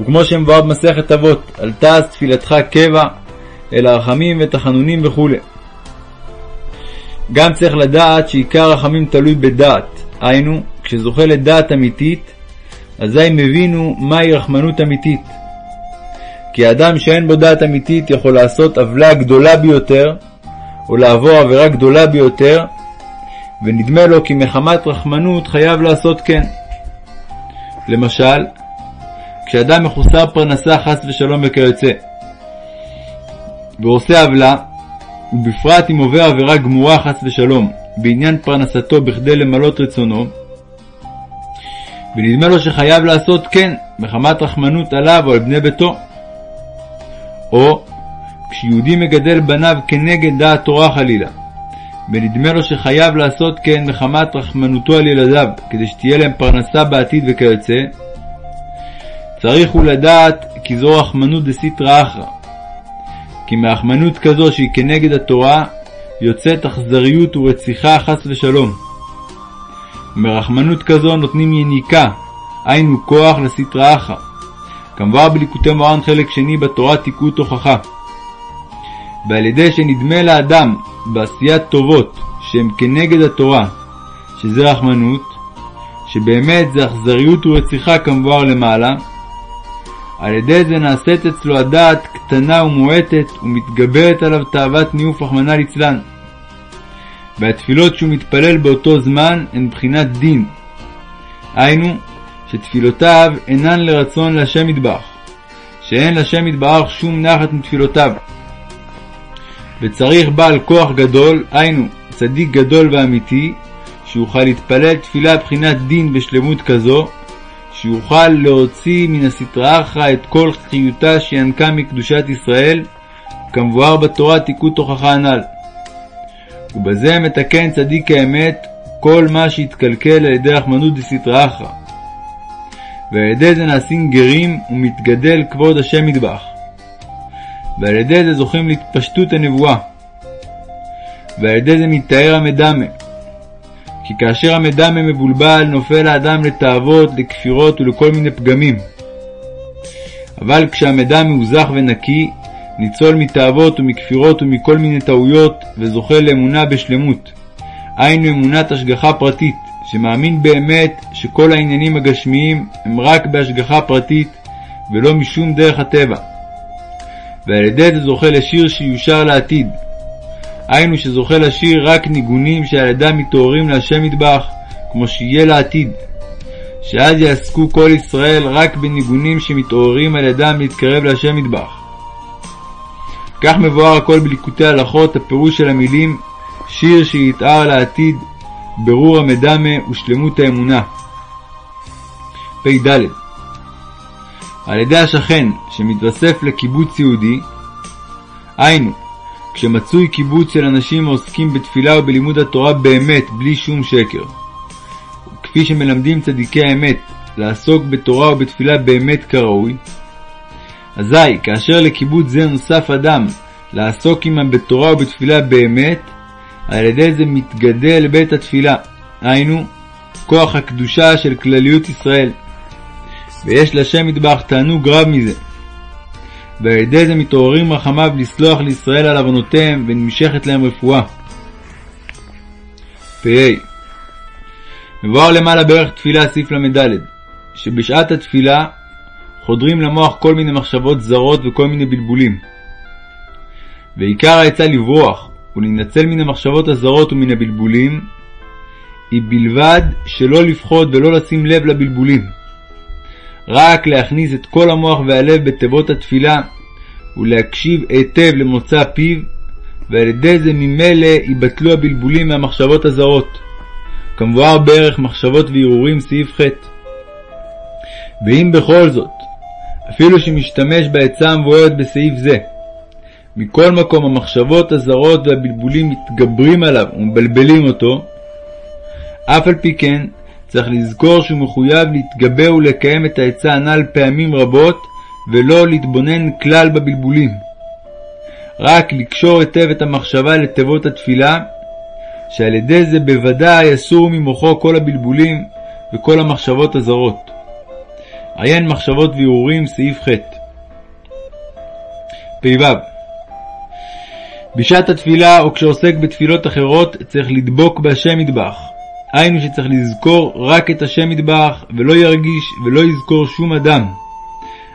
וכמו שמבואר במסכת אבות, אל תעש תפילתך קבע, אל הרחמים ותחנונים וכו'. גם צריך לדעת שעיקר רחמים תלוי בדעת, היינו, כשזוכה לדעת אמיתית, אזי הם הבינו מהי רחמנות אמיתית. כי אדם שאין בו דעת אמיתית יכול לעשות עוולה גדולה ביותר, או לעבור עבירה גדולה ביותר, ונדמה לו כי מחמת רחמנות חייב לעשות כן. למשל, כשאדם מחוסר פרנסה חס ושלום וכיוצא, ועושה עוולה, ובפרט אם עובר עבירה גמורה חס ושלום בעניין פרנסתו בכדי למלות רצונו, ונדמה לו שחייב לעשות כן מחמת רחמנות עליו או על בני ביתו. או כשיהודי מגדל בניו כנגד דעת תורה חלילה, ונדמה לו שחייב לעשות כן מחמת רחמנותו על ילדיו, כדי שתהיה להם פרנסה בעתיד וכיוצא, צריך הוא לדעת כי זו רחמנות דסיטרא אחרא, כי מרחמנות כזו שהיא כנגד התורה, יוצאת אכזריות ורציחה חס ושלום. מרחמנות כזו נותנים יניקה, היינו כוח לסטרא אחא. כמבואר בליקוטי מורן חלק שני בתורה תיקות תוכחה. ועל ידי שנדמה לאדם בעשיית טובות שהן כנגד התורה, שזה רחמנות, שבאמת זה אכזריות ורציחה כמבואר למעלה, על ידי זה נעשית אצלו הדעת קטנה ומועטת ומתגברת עליו תאוות ניאוף רחמנא ליצלן. והתפילות שהוא מתפלל באותו זמן הן בחינת דין. היינו, שתפילותיו אינן לרצון להשם מטבח, שאין להשם יתברך שום נחת מתפילותיו. וצריך בעל כוח גדול, היינו, צדיק גדול ואמיתי, שיוכל להתפלל תפילה בחינת דין בשלמות כזו, שיוכל להוציא מן הסטרא אחרא את כל חיותה שינקה מקדושת ישראל, כמבואר בתורה תיקון תוכחה הנ"ל. ובזה מתקן צדיק האמת כל מה שהתקלקל על ידי רחמנות דסטרא אחרא. ועל ידי זה נעשים גרים ומתגדל כבוד השם מטבח. ועל ידי זה זוכים להתפשטות הנבואה. ועל ידי זה מתאר המדמה, כי כאשר המדמה מבולבל, נופל האדם לתאוות, לכפירות ולכל מיני פגמים. אבל כשהמדמה מאוזח ונקי, ניצול מתאוות ומכפירות ומכל מיני טעויות, וזוכה לאמונה בשלמות. היינו אמונת השגחה פרטית, שמאמין באמת שכל העניינים הגשמיים הם רק בהשגחה פרטית, ולא משום דרך הטבע. ועל ידי זה זוכה לשיר שיושר לעתיד, היינו שזוכה לשיר רק ניגונים שעל ידם מתעוררים להשם מטבח, כמו שיהיה לעתיד. שאז יעסקו כל ישראל רק בניגונים שמתעוררים על ידם להתקרב להשם מטבח. כך מבואר הכל בליקוטי הלכות, הפירוש של המילים שיר שיתאר לעתיד, ברור המדמה ושלמות האמונה. פ"ד על ידי השכן שמתווסף לקיבוץ יהודי, היינו, כשמצוי קיבוץ של אנשים העוסקים בתפילה ובלימוד התורה באמת, בלי שום שקר. כפי שמלמדים צדיקי האמת, לעסוק בתורה ובתפילה באמת כראוי, אזי, כאשר לקיבוץ זה נוסף אדם לעסוק עמם בתורה ובתפילה באמת, על ידי זה מתגדל בית התפילה, היינו, כוח הקדושה של כלליות ישראל. ויש להשם מטבח תענוג רב מזה. ועל ידי זה מתעוררים רחמיו לסלוח לישראל על עוונותיהם ונמשכת להם רפואה. פ"ה מבואר למעלה בערך תפילה סעיף ל"ד שבשעת התפילה חודרים למוח כל מיני מחשבות זרות וכל מיני בלבולים. ועיקר העצה לברוח ולהינצל מן המחשבות הזרות ומן הבלבולים, היא בלבד שלא לפחוד ולא לשים לב לבלבולים. רק להכניס את כל המוח והלב בתיבות התפילה ולהקשיב היטב למוצא פיו, ועל ידי זה ממילא ייבטלו הבלבולים מהמחשבות הזרות. כמבואר בערך מחשבות והרהורים סעיף ח'. ואם בכל זאת, אפילו שמשתמש בעצה המבוארת בסעיף זה, מכל מקום המחשבות הזרות והבלבולים מתגברים עליו ומבלבלים אותו, אף על פי כן צריך לזכור שהוא מחויב להתגבר ולקיים את העצה הנ"ל פעמים רבות, ולא להתבונן כלל בבלבולים. רק לקשור היטב את המחשבה לתיבות התפילה, שעל ידי זה בוודאי יסור ממוחו כל הבלבולים וכל המחשבות הזרות. עיין מחשבות והרהורים, סעיף ח' פ"ו בשעת התפילה או כשעוסק בתפילות אחרות צריך לדבוק בהשם מטבח. היינו שצריך לזכור רק את השם מטבח ולא ירגיש ולא יזכור שום אדם.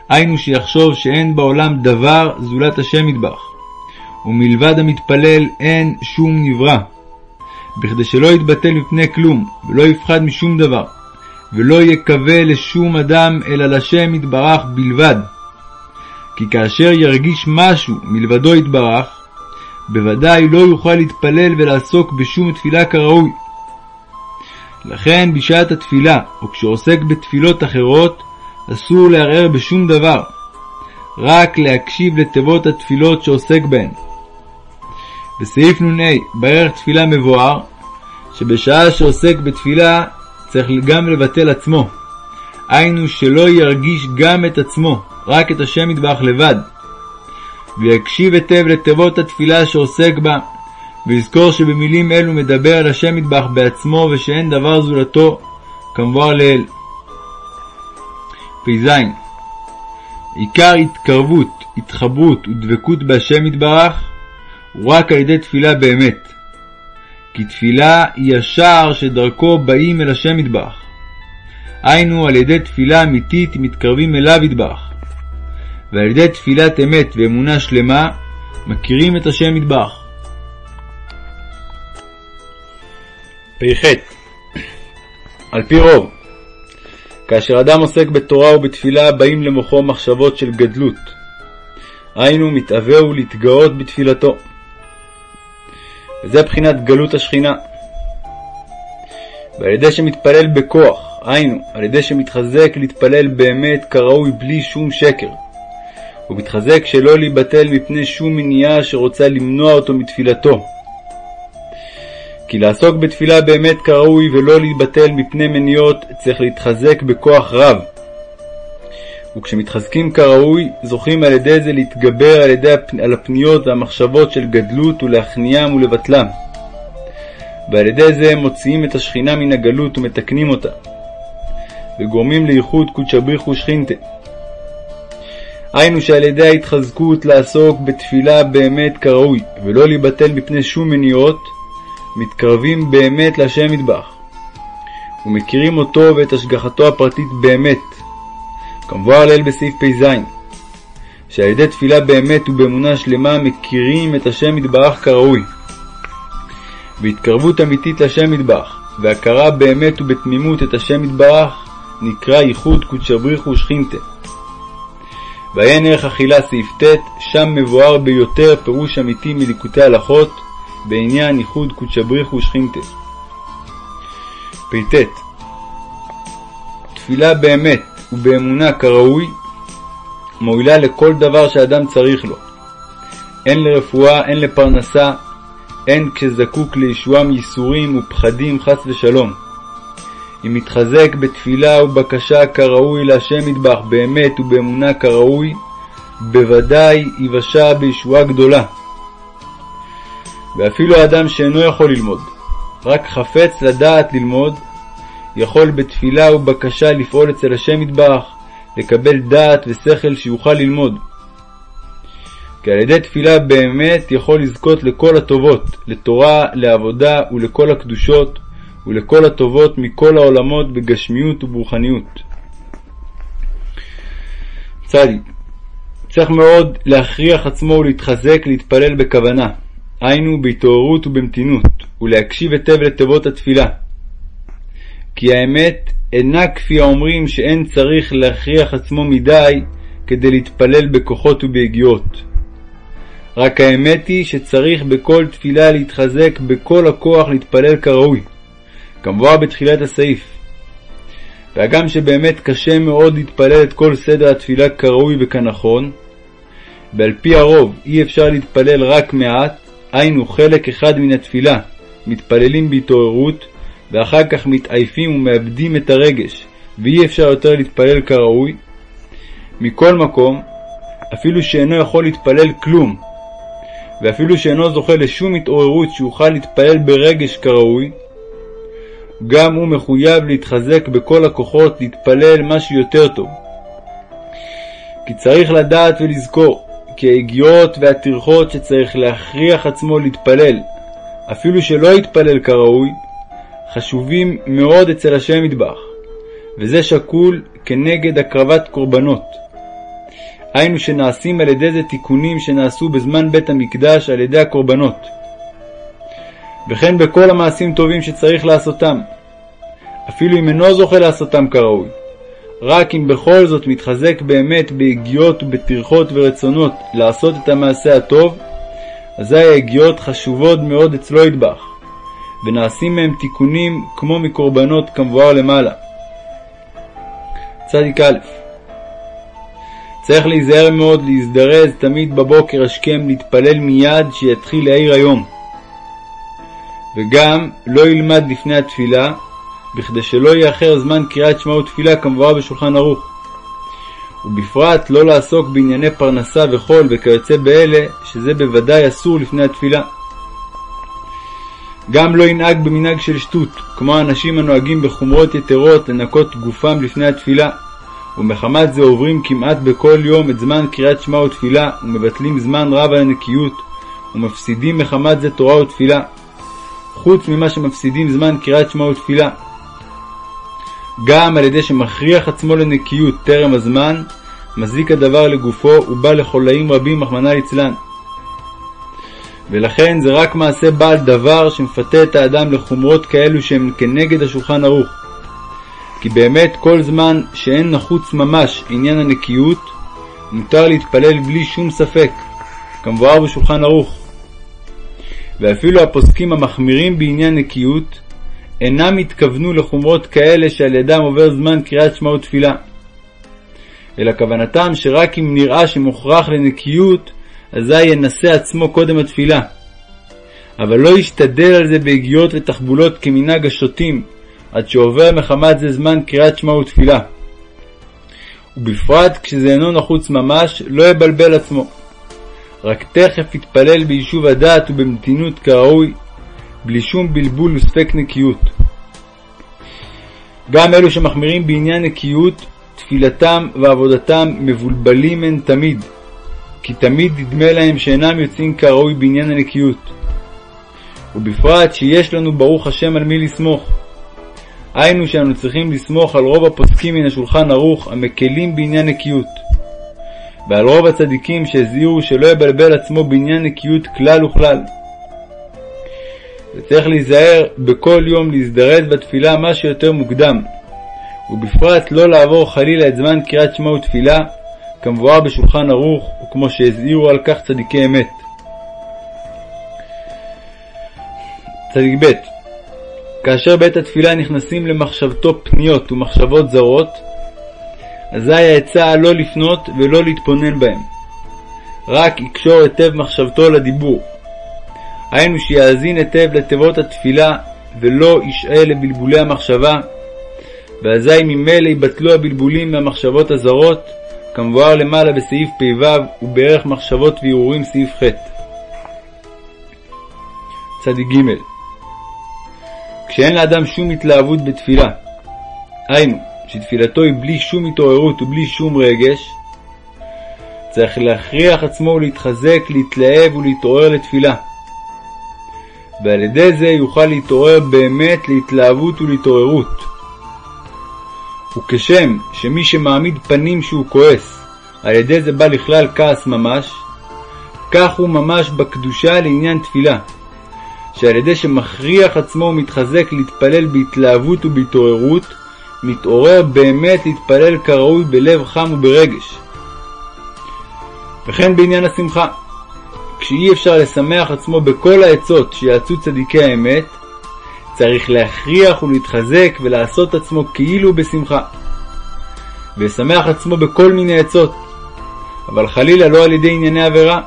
היינו שיחשוב שאין בעולם דבר זולת השם מטבח. ומלבד המתפלל אין שום נברא. בכדי שלא יתבטל מפני כלום ולא יפחד משום דבר. ולא יקווה לשום אדם אלא לשם יתברך בלבד. כי כאשר ירגיש משהו מלבדו יתברך, בוודאי לא יוכל להתפלל ולעסוק בשום תפילה כראוי. לכן בשעת התפילה, או כשעוסק בתפילות אחרות, אסור לערער בשום דבר, רק להקשיב לתיבות התפילות שעוסק בהן. בסעיף נ"ה, בערך תפילה מבואר, שבשעה שעוסק בתפילה צריך גם לבטל עצמו. היינו שלא ירגיש גם את עצמו, רק את השם יתברך לבד. ויקשיב היטב לתיבות התפילה שעוסק בה, ויזכור שבמילים אלו מדבר על השם יתברך בעצמו ושאין דבר זולתו, כמבואר לעיל. פ"ז עיקר התקרבות, התחברות ודבקות בהשם יתברך הוא רק על ידי תפילה באמת. כי תפילה היא השער שדרכו באים אל השם יתברך. היינו על ידי תפילה אמיתית מתקרבים אליו יתברך. ועל ידי תפילת אמת ואמונה שלמה מכירים את השם יתברך. פ"ח על פי רוב, כאשר אדם עוסק בתורה ובתפילה באים למוחו מחשבות של גדלות, היינו מתאווה ולהתגאות בתפילתו. וזה בחינת גלות השכינה. ועל ידי שמתפלל בכוח, היינו, על ידי שמתחזק להתפלל באמת כראוי בלי שום שקר, ומתחזק שלא להיבטל מפני שום מניעה שרוצה למנוע אותו מתפילתו. כי לעסוק בתפילה באמת כראוי ולא להיבטל מפני מניעות צריך להתחזק בכוח רב. וכשמתחזקים כראוי, זוכים על ידי זה להתגבר על, ידי הפ... על הפניות והמחשבות של גדלות ולהכניעם ולבטלם. ועל ידי זה הם מוציאים את השכינה מן הגלות ומתקנים אותה, וגורמים לייחוד קודשא בריך ושכינתה. היינו שעל ידי ההתחזקות לעסוק בתפילה באמת כראוי, ולא להיבטל מפני שום מניעות, מתקרבים באמת להשם מטבח, ומכירים אותו ואת השגחתו הפרטית באמת, כמבואר לעיל בסעיף פ"ז, שעל ידי תפילה באמת ובאמונה שלמה מכירים את השם יתברך כראוי. והתקרבות אמיתית לשם יתברך, והכרה באמת ובתמימות את השם יתברך, נקרא ייחוד קודשא בריך ושכינתה. ועיין ערך אכילה סעיף ט', שם מבואר ביותר פירוש אמיתי מליקוטי הלכות בעניין ייחוד קודשא בריך ושכינתה. פט תפילה באמת ובאמונה כראוי, מועילה לכל דבר שאדם צריך לו, הן לרפואה, הן לפרנסה, הן כשזקוק לישועה מייסורים ופחדים חס ושלום. אם מתחזק בתפילה ובקשה כראוי להשם מטבח באמת ובאמונה כראוי, בוודאי יבשע בישועה גדולה. ואפילו האדם שאינו יכול ללמוד, רק חפץ לדעת ללמוד, יכול בתפילה ובקשה לפעול אצל השם יתברך, לקבל דעת ושכל שיוכל ללמוד. כי על ידי תפילה באמת יכול לזכות לכל הטובות, לתורה, לעבודה ולכל הקדושות, ולכל הטובות מכל העולמות בגשמיות וברוחניות. צדיק צריך מאוד להכריח עצמו ולהתחזק להתפלל בכוונה, היינו בהתעוררות ובמתינות, ולהקשיב היטב לתיבות התפילה. כי האמת אינה כפי האומרים שאין צריך להכריח עצמו מדי כדי להתפלל בכוחות וביגיעות. רק האמת היא שצריך בכל תפילה להתחזק בכל הכוח להתפלל כראוי, כמובן בתחילת הסעיף. והגם שבאמת קשה מאוד להתפלל את כל סדר התפילה כראוי וכנכון, ועל פי הרוב אי אפשר להתפלל רק מעט, היינו חלק אחד מן התפילה, מתפללים בהתעוררות, ואחר כך מתעייפים ומאבדים את הרגש, ואי אפשר יותר להתפלל כראוי. מכל מקום, אפילו שאינו יכול להתפלל כלום, ואפילו שאינו זוכה לשום התעוררות שיוכל להתפלל ברגש כראוי, גם הוא מחויב להתחזק בכל הכוחות להתפלל משהו יותר טוב. כי צריך לדעת ולזכור כי היגיעות והטרחות שצריך להכריח עצמו להתפלל, אפילו שלא יתפלל כראוי, חשובים מאוד אצל השם מטבח, וזה שקול כנגד הקרבת קורבנות. היינו שנעשים על ידי זה תיקונים שנעשו בזמן בית המקדש על ידי הקורבנות. וכן בכל המעשים טובים שצריך לעשותם, אפילו אם אינו זוכה לעשותם כראוי. רק אם בכל זאת מתחזק באמת בהגיעות ובטרחות ורצונות לעשות את המעשה הטוב, אזי ההגיעות חשובות מאוד אצלו ידבח, ונעשים מהם תיקונים כמו מקורבנות כמבואר למעלה. צדיק א' צריך להיזהר מאוד להזדרז תמיד בבוקר השכם להתפלל מיד שיתחיל להעיר היום. וגם לא ילמד לפני התפילה, בכדי שלא יאחר זמן קריאת שמע ותפילה כמבואר בשולחן ערוך. ובפרט לא לעסוק בענייני פרנסה וחול וכיוצא באלה, שזה בוודאי אסור לפני התפילה. גם לא ינהג במנהג של שטות, כמו האנשים הנוהגים בחומרות יתרות לנקות גופם לפני התפילה, ומחמת זה עוברים כמעט בכל יום את זמן קריאת שמע ותפילה, ומבטלים זמן רב על הנקיות, ומפסידים מחמת זה תורה ותפילה, חוץ ממה שמפסידים זמן קריאת שמע ותפילה. גם על ידי שמכריח עצמו לנקיות טרם הזמן, מזיק הדבר לגופו ובא לחולאים רבים, רחמנא ליצלן. ולכן זה רק מעשה בעל דבר שמפתה את האדם לחומרות כאלו שהן כנגד השולחן ערוך. כי באמת כל זמן שאין נחוץ ממש עניין הנקיות, מותר להתפלל בלי שום ספק, כמבואר בשולחן ערוך. ואפילו הפוסקים המחמירים בעניין נקיות, אינם התכוונו לחומרות כאלה שעל ידם עובר זמן קריאת שמע ותפילה. אלא כוונתם שרק אם נראה שמוכרח לנקיות, אזי ינסה עצמו קודם התפילה. אבל לא ישתדל על זה בהגיעות ותחבולות כמנהג השוטים, עד שעובר מחמת זה זמן קריאת שמע ותפילה. ובפרט כשזה אינו נחוץ ממש, לא יבלבל עצמו. רק תכף יתפלל ביישוב הדעת ובמתינות כראוי, בלי שום בלבול וספק נקיות. גם אלו שמחמירים בעניין נקיות, תפילתם ועבודתם מבולבלים הן תמיד, כי תמיד נדמה להם שאינם יוצאים כראוי בעניין הנקיות. ובפרט שיש לנו ברוך השם על מי לסמוך. היינו שאנו צריכים לסמוך על רוב הפוסקים מן השולחן ערוך המקלים בעניין נקיות. ועל רוב הצדיקים שהזהירו שלא יבלבל עצמו בעניין נקיות כלל וכלל. וצריך להיזהר בכל יום להזדרז בתפילה מה שיותר מוקדם, ובפרט לא לעבור חלילה את זמן קריאת שמע ותפילה, כמבואר בשולחן ערוך, וכמו שהזהירו על כך צדיקי אמת. צדיק ב' כאשר בית התפילה נכנסים למחשבתו פניות ומחשבות זרות, אזי העצה לא לפנות ולא להתבונן בהם. רק יקשור היטב מחשבתו לדיבור, היינו שיאזין היטב לתיבות התפילה ולא ישעה לבלבולי המחשבה, ואזי ממילא יבטלו הבלבולים מהמחשבות הזרות, כמבואר למעלה בסעיף פ"ו ובערך מחשבות וערעורים סעיף ח'. צדיק ג' כשאין לאדם שום התלהבות בתפילה, היינו, שתפילתו היא בלי שום התעוררות ובלי שום רגש, צריך להכריח עצמו ולהתחזק, להתלהב ולהתעורר לתפילה. ועל ידי זה יוכל להתעורר באמת להתלהבות ולהתעוררות. וכשם שמי שמעמיד פנים שהוא כועס, על ידי זה בא לכלל כעס ממש, כך הוא ממש בקדושה לעניין תפילה, שעל ידי שמכריח עצמו ומתחזק להתפלל בהתלהבות ובהתעוררות, מתעורר באמת להתפלל כראוי בלב חם וברגש. וכן בעניין השמחה, כשאי אפשר לשמח עצמו בכל העצות שיעצו צדיקי האמת, צריך להכריח ולהתחזק ולעשות עצמו כאילו בשמחה. וישמח עצמו בכל מיני עצות, אבל חלילה לא על ידי ענייני עבירה,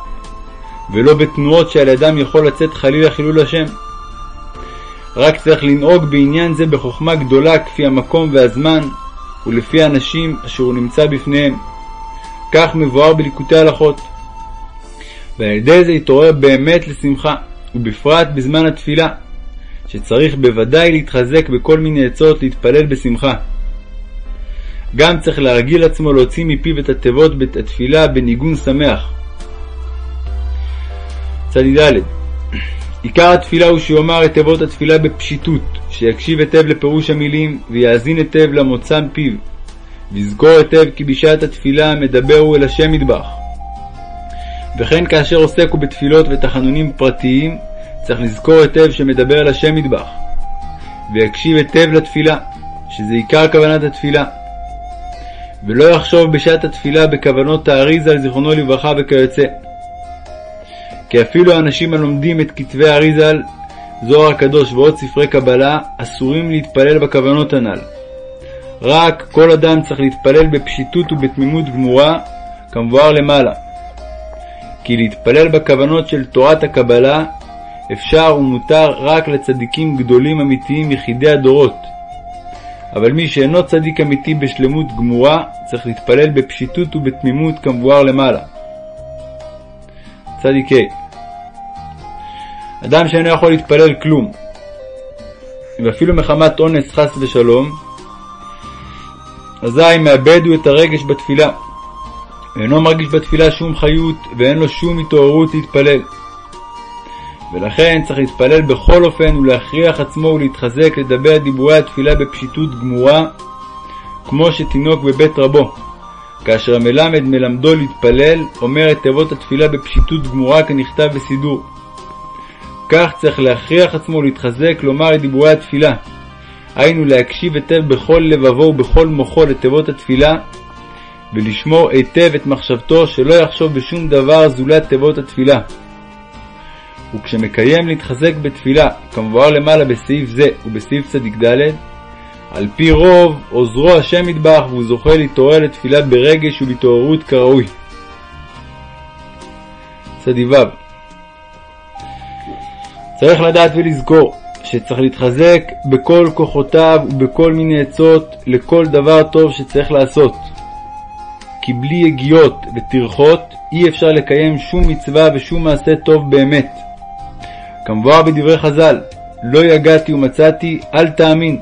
ולא בתנועות שעל ידם יכול לצאת חלילה חילול השם. רק צריך לנהוג בעניין זה בחוכמה גדולה כפי המקום והזמן, ולפי האנשים אשר הוא נמצא בפניהם. כך מבואר בליקוטי הלכות. ועל ידי זה יתעורר באמת לשמחה, ובפרט בזמן התפילה, שצריך בוודאי להתחזק בכל מיני עצות להתפלל בשמחה. גם צריך להרגיל עצמו להוציא מפיו את התיבות בית התפילה בניגון שמח. צ"ד עיקר התפילה הוא שיאמר את תיבות התפילה בפשיטות, שיקשיב היטב לפירוש המילים, ויאזין היטב למוצא פיו, ויזכור היטב כי בשעת התפילה מדבר הוא אל השם מטבח. וכן כאשר עוסק הוא בתפילות ותחנונים פרטיים, צריך לזכור היטב שמדבר אל השם מטבח, ויקשיב היטב לתפילה, שזה עיקר כוונת התפילה. ולא יחשוב בשעת התפילה בכוונות האריזה זיכרונו לברכה וכיוצא. כי אפילו האנשים הלומדים את כתבי האריזל, זוהר הקדוש ועוד ספרי קבלה, אסורים להתפלל בכוונות הנ"ל. רק כל אדם צריך להתפלל בפשיטות ובתמימות גמורה, כמבואר למעלה. כי להתפלל בכוונות של תורת הקבלה אפשר ומותר רק לצדיקים גדולים אמיתיים יחידי הדורות. אבל מי שאינו צדיק אמיתי בשלמות גמורה, צריך להתפלל בפשיטות ובתמימות כמבואר למעלה. צדיק ה' אדם שאינו יכול להתפלל כלום, ואפילו מחמת אונס חס ושלום, אזי מאבד הוא את הרגש בתפילה. ואינו מרגיש בתפילה שום חיות, ואין לו שום התעוררות להתפלל. ולכן צריך להתפלל בכל אופן ולהכריח עצמו ולהתחזק לדבר דיבורי התפילה בפשיטות גמורה, כמו שתינוק בבית רבו. כאשר המלמד מלמדו להתפלל, אומר את תיבות התפילה בפשיטות גמורה כנכתב בסידור. כך צריך להכריח עצמו להתחזק לומר את דיבורי התפילה, היינו להקשיב היטב בכל לבבו ובכל מוחו לתיבות התפילה, ולשמור היטב את מחשבתו שלא יחשוב בשום דבר זולת תיבות התפילה. וכשמקיים להתחזק בתפילה, כמבואר למעלה בסעיף זה ובסעיף צדיק ד', על פי רוב עוזרו השם ידבח והוא זוכה להתעורר לתפילה ברגש ובהתעוררות כראוי. צדיו צריך לדעת ולזכור שצריך להתחזק בכל כוחותיו ובכל מיני עצות לכל דבר טוב שצריך לעשות. כי בלי יגיעות וטרחות אי אפשר לקיים שום מצווה ושום מעשה טוב באמת. כמבואר בדברי חז"ל, לא יגעתי ומצאתי, אל תאמין.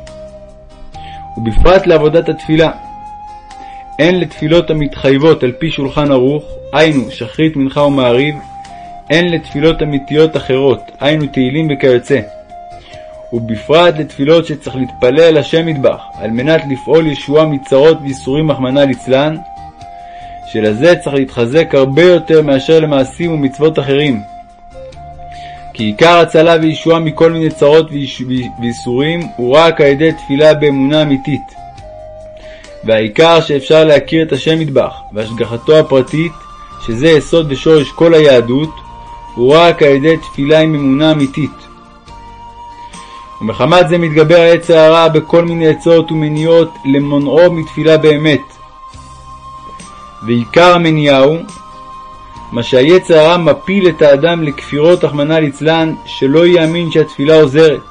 ובפרט לעבודת התפילה. הן לתפילות המתחייבות על פי שולחן ערוך, היינו שחרית מנחה ומעריב, הן לתפילות אמיתיות אחרות, היינו תהילים וכיוצא. ובפרט לתפילות שצריך להתפלל השם מטבח, על מנת לפעול ישועה מצרות וייסורים מחמנא ליצלן, שלזה צריך להתחזק הרבה יותר מאשר למעשים ומצוות אחרים. כי עיקר הצלה וישועה מכל מיני צרות וייסורים הוא רק על ידי תפילה באמונה אמיתית. והעיקר שאפשר להכיר את השם מטבח והשגחתו הפרטית, שזה יסוד ושורש כל היהדות, הוא רק על ידי תפילה עם אמונה אמיתית. ומחמת זה מתגבר העץ הרע בכל מיני עצות ומניעות למונעו מתפילה באמת. ועיקר המניעה הוא מה שהיצר הרע מפיל את האדם לכפירות רחמנא ליצלן, שלא יאמין שהתפילה עוזרת.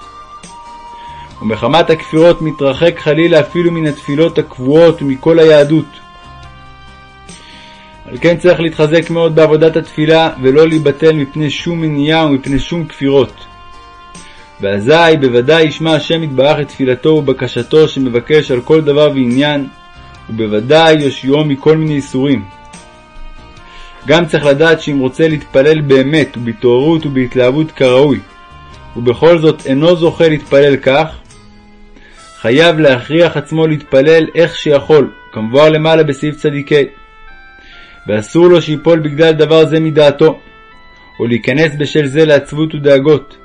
ומחמת הכפירות מתרחק חלילה אפילו מן התפילות הקבועות ומכל היהדות. על כן צריך להתחזק מאוד בעבודת התפילה, ולא להיבטל מפני שום מניעה ומפני שום כפירות. ואזי בוודאי ישמע השם יתברך את תפילתו ובקשתו שמבקש על כל דבר ועניין, ובוודאי יושיעו מכל מיני איסורים. גם צריך לדעת שאם רוצה להתפלל באמת ובהתעוררות ובהתלהבות כראוי, ובכל זאת אינו זוכה להתפלל כך, חייב להכריח עצמו להתפלל איך שיכול, כמבואר למעלה בסעיף צדיקי. ואסור לו שיפול בגלל דבר זה מדעתו, או להיכנס בשל זה לעצבות ודאגות.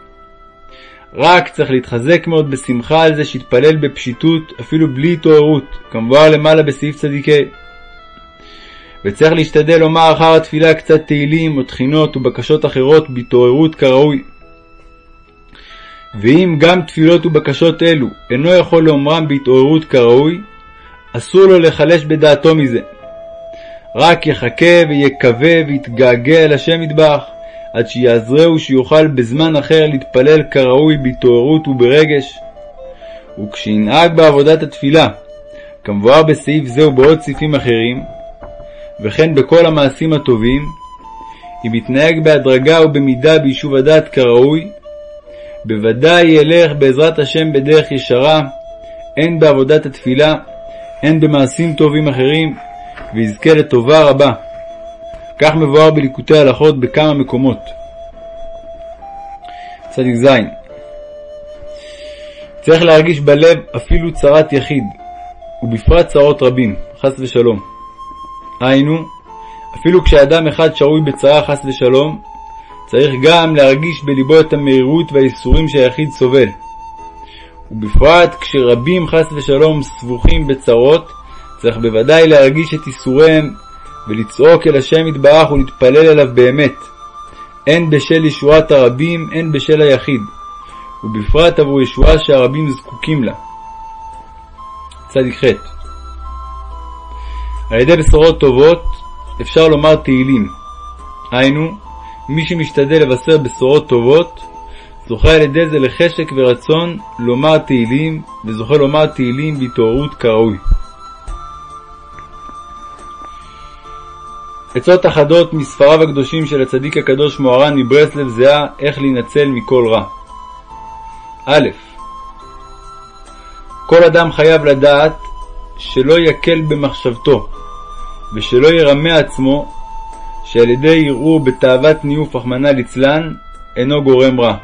רק צריך להתחזק מאוד בשמחה על זה שיתפלל בפשיטות, אפילו בלי התעוררות, כמבואר למעלה בסעיף צדיקי. וצריך להשתדל לומר אחר התפילה קצת תהילים או תחינות ובקשות אחרות בהתעוררות כראוי. ואם גם תפילות ובקשות אלו אינו יכול לאומרם בהתעוררות כראוי, אסור לו לחלש בדעתו מזה. רק יחכה ויקווה ויתגעגע אל השם יתברך, עד שיעזרהו שיוכל בזמן אחר להתפלל כראוי בהתעוררות וברגש. וכשינהג בעבודת התפילה, כמבואר בסעיף זה ובעוד סעיפים אחרים, וכן בכל המעשים הטובים, אם יתנהג בהדרגה ובמידה ביישוב הדעת כראוי, בוודאי ילך בעזרת השם בדרך ישרה, הן בעבודת התפילה, הן במעשים טובים אחרים, ויזכה לטובה רבה. כך מבואר בליקוטי הלכות בכמה מקומות. צדיק ז. צריך להרגיש בלב אפילו צרת יחיד, ובפרט צרות רבים, חס ושלום. היינו, אפילו כשאדם אחד שרוי בצרה חס ושלום, צריך גם להרגיש בלבו את המהירות והייסורים שהיחיד סובל. ובפרט כשרבים חס ושלום סבוכים בצרות, צריך בוודאי להרגיש את ייסוריהם ולצעוק אל השם יתברך ולהתפלל אליו באמת, הן בשל ישועת הרבים, הן בשל היחיד, ובפרט עבור ישועה שהרבים זקוקים לה. צ"ח על ידי בשורות טובות אפשר לומר תהילים, היינו, מי שמשתדל לבשר בשורות טובות, זוכה על ידי זה לחשק ורצון לומר תהילים, וזוכה לומר תהילים בהתעוררות כראוי. עצות אחדות מספריו הקדושים של הצדיק הקדוש מוהר"ן מברסלב זהה איך להינצל מכל רע. א. כל אדם חייב לדעת שלא יקל במחשבתו, ושלא ירמה עצמו, שעל ידי ערעור בתאוות ניאוף רחמנא ליצלן, אינו גורם רע.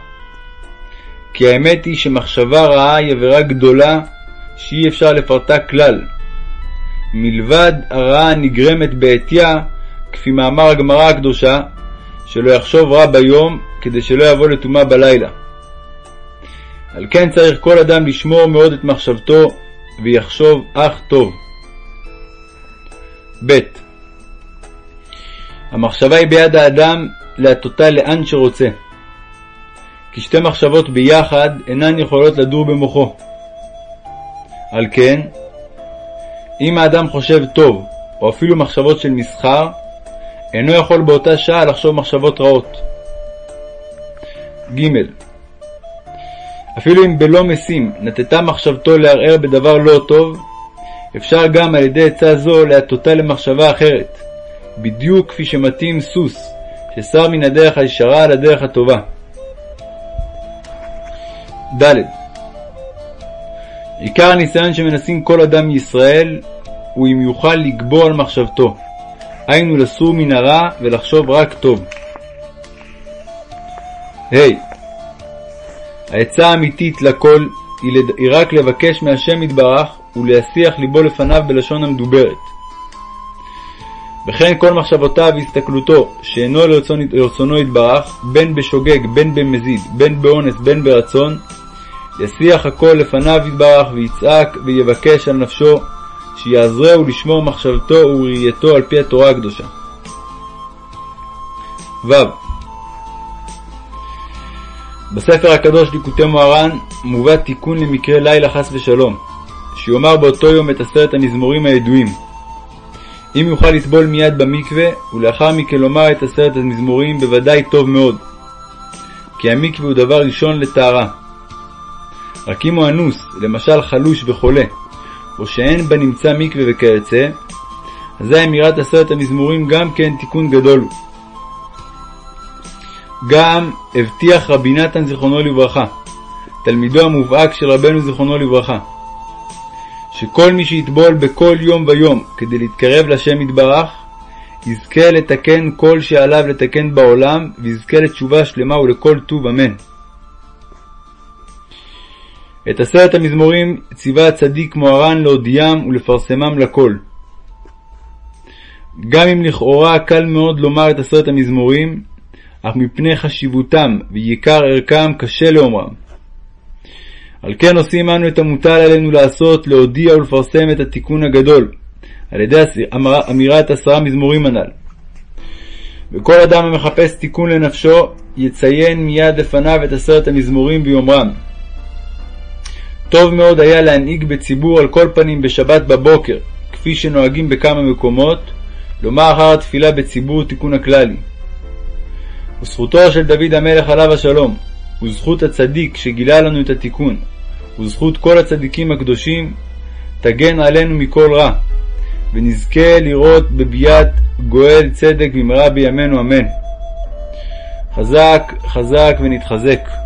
כי האמת היא שמחשבה רעה היא עבירה גדולה שאי אפשר לפרטה כלל. מלבד הרעה הנגרמת בעטייה, כפי מאמר הגמרא הקדושה, שלא יחשוב רע ביום, כדי שלא יבוא לטומאה בלילה. על כן צריך כל אדם לשמור מאוד את מחשבתו, ויחשוב אך טוב. ב. המחשבה היא ביד האדם להטוטה לאן שרוצה. כי שתי מחשבות ביחד אינן יכולות לדור במוחו. על כן, אם האדם חושב טוב, או אפילו מחשבות של מסחר, אינו יכול באותה שעה לחשוב מחשבות רעות. ג. אפילו אם בלא משים נטטה מחשבתו לערער בדבר לא טוב, אפשר גם על ידי עצה זו להטוטה למחשבה אחרת, בדיוק כפי שמתאים סוס, שסר מן הדרך הישרה לדרך הטובה. ד. עיקר הניסיון שמנסים כל אדם מישראל הוא אם יוכל לגבור על מחשבתו, היינו לסור מן הרע ולחשוב רק טוב. ה. Hey, העצה האמיתית לכל היא, לד... היא רק לבקש מהשם יתברך ולהסיח ליבו לפניו בלשון המדוברת. וכן כל מחשבותיו והסתכלותו שאינו לרצונו יתברך, בין בשוגג, בין במזיד, בין באונס, בין ברצון, יסיח הכל לפניו יתברך ויצעק ויבקש על נפשו שיעזרהו לשמור מחשבתו וראייתו על פי התורה הקדושה. ו. בספר הקדוש ליקוטי מוהר"ן מובא תיקון למקרה לילה חס ושלום, שיאמר באותו יום את עשרת המזמורים הידועים. אם יוכל לטבול מיד במקווה, ולאחר מכן לומר את עשרת המזמורים בוודאי טוב מאוד, כי המקווה הוא דבר ראשון לטהרה. רק אם הוא אנוס, למשל חלוש וחולה, או שאין בנמצא מקווה וכיוצא, אזי אמירת עשרת המזמורים גם כן תיקון גדול הוא. גם הבטיח רבי נתן זיכרונו לברכה, תלמידו המובהק של רבנו זיכרונו לברכה, שכל מי שיטבול בכל יום ויום כדי להתקרב לשם יתברך, יזכה לתקן כל שעליו לתקן בעולם, ויזכה לתשובה שלמה ולכל טוב אמן. את עשרת המזמורים ציווה הצדיק מוהר"ן להודיעם ולפרסמם לכל. גם אם לכאורה קל מאוד לומר את עשרת המזמורים, אך מפני חשיבותם ויקר ערכם קשה לאומרם. על כן עושים אנו את המוטל עלינו לעשות, להודיע ולפרסם את התיקון הגדול, על ידי אמירת עשרה מזמורים הנ"ל. וכל אדם המחפש תיקון לנפשו, יציין מיד לפניו את עשרת המזמורים ויאמרם. טוב מאוד היה להנהיג בציבור על כל פנים בשבת בבוקר, כפי שנוהגים בכמה מקומות, לומר אחר התפילה בציבור תיקון הכללי. וזכותו של דוד המלך עליו השלום, וזכות הצדיק שגילה לנו את התיקון, וזכות כל הצדיקים הקדושים, תגן עלינו מכל רע, ונזכה לראות בביאת גואל צדק במהרה בימינו אמן. חזק חזק ונתחזק.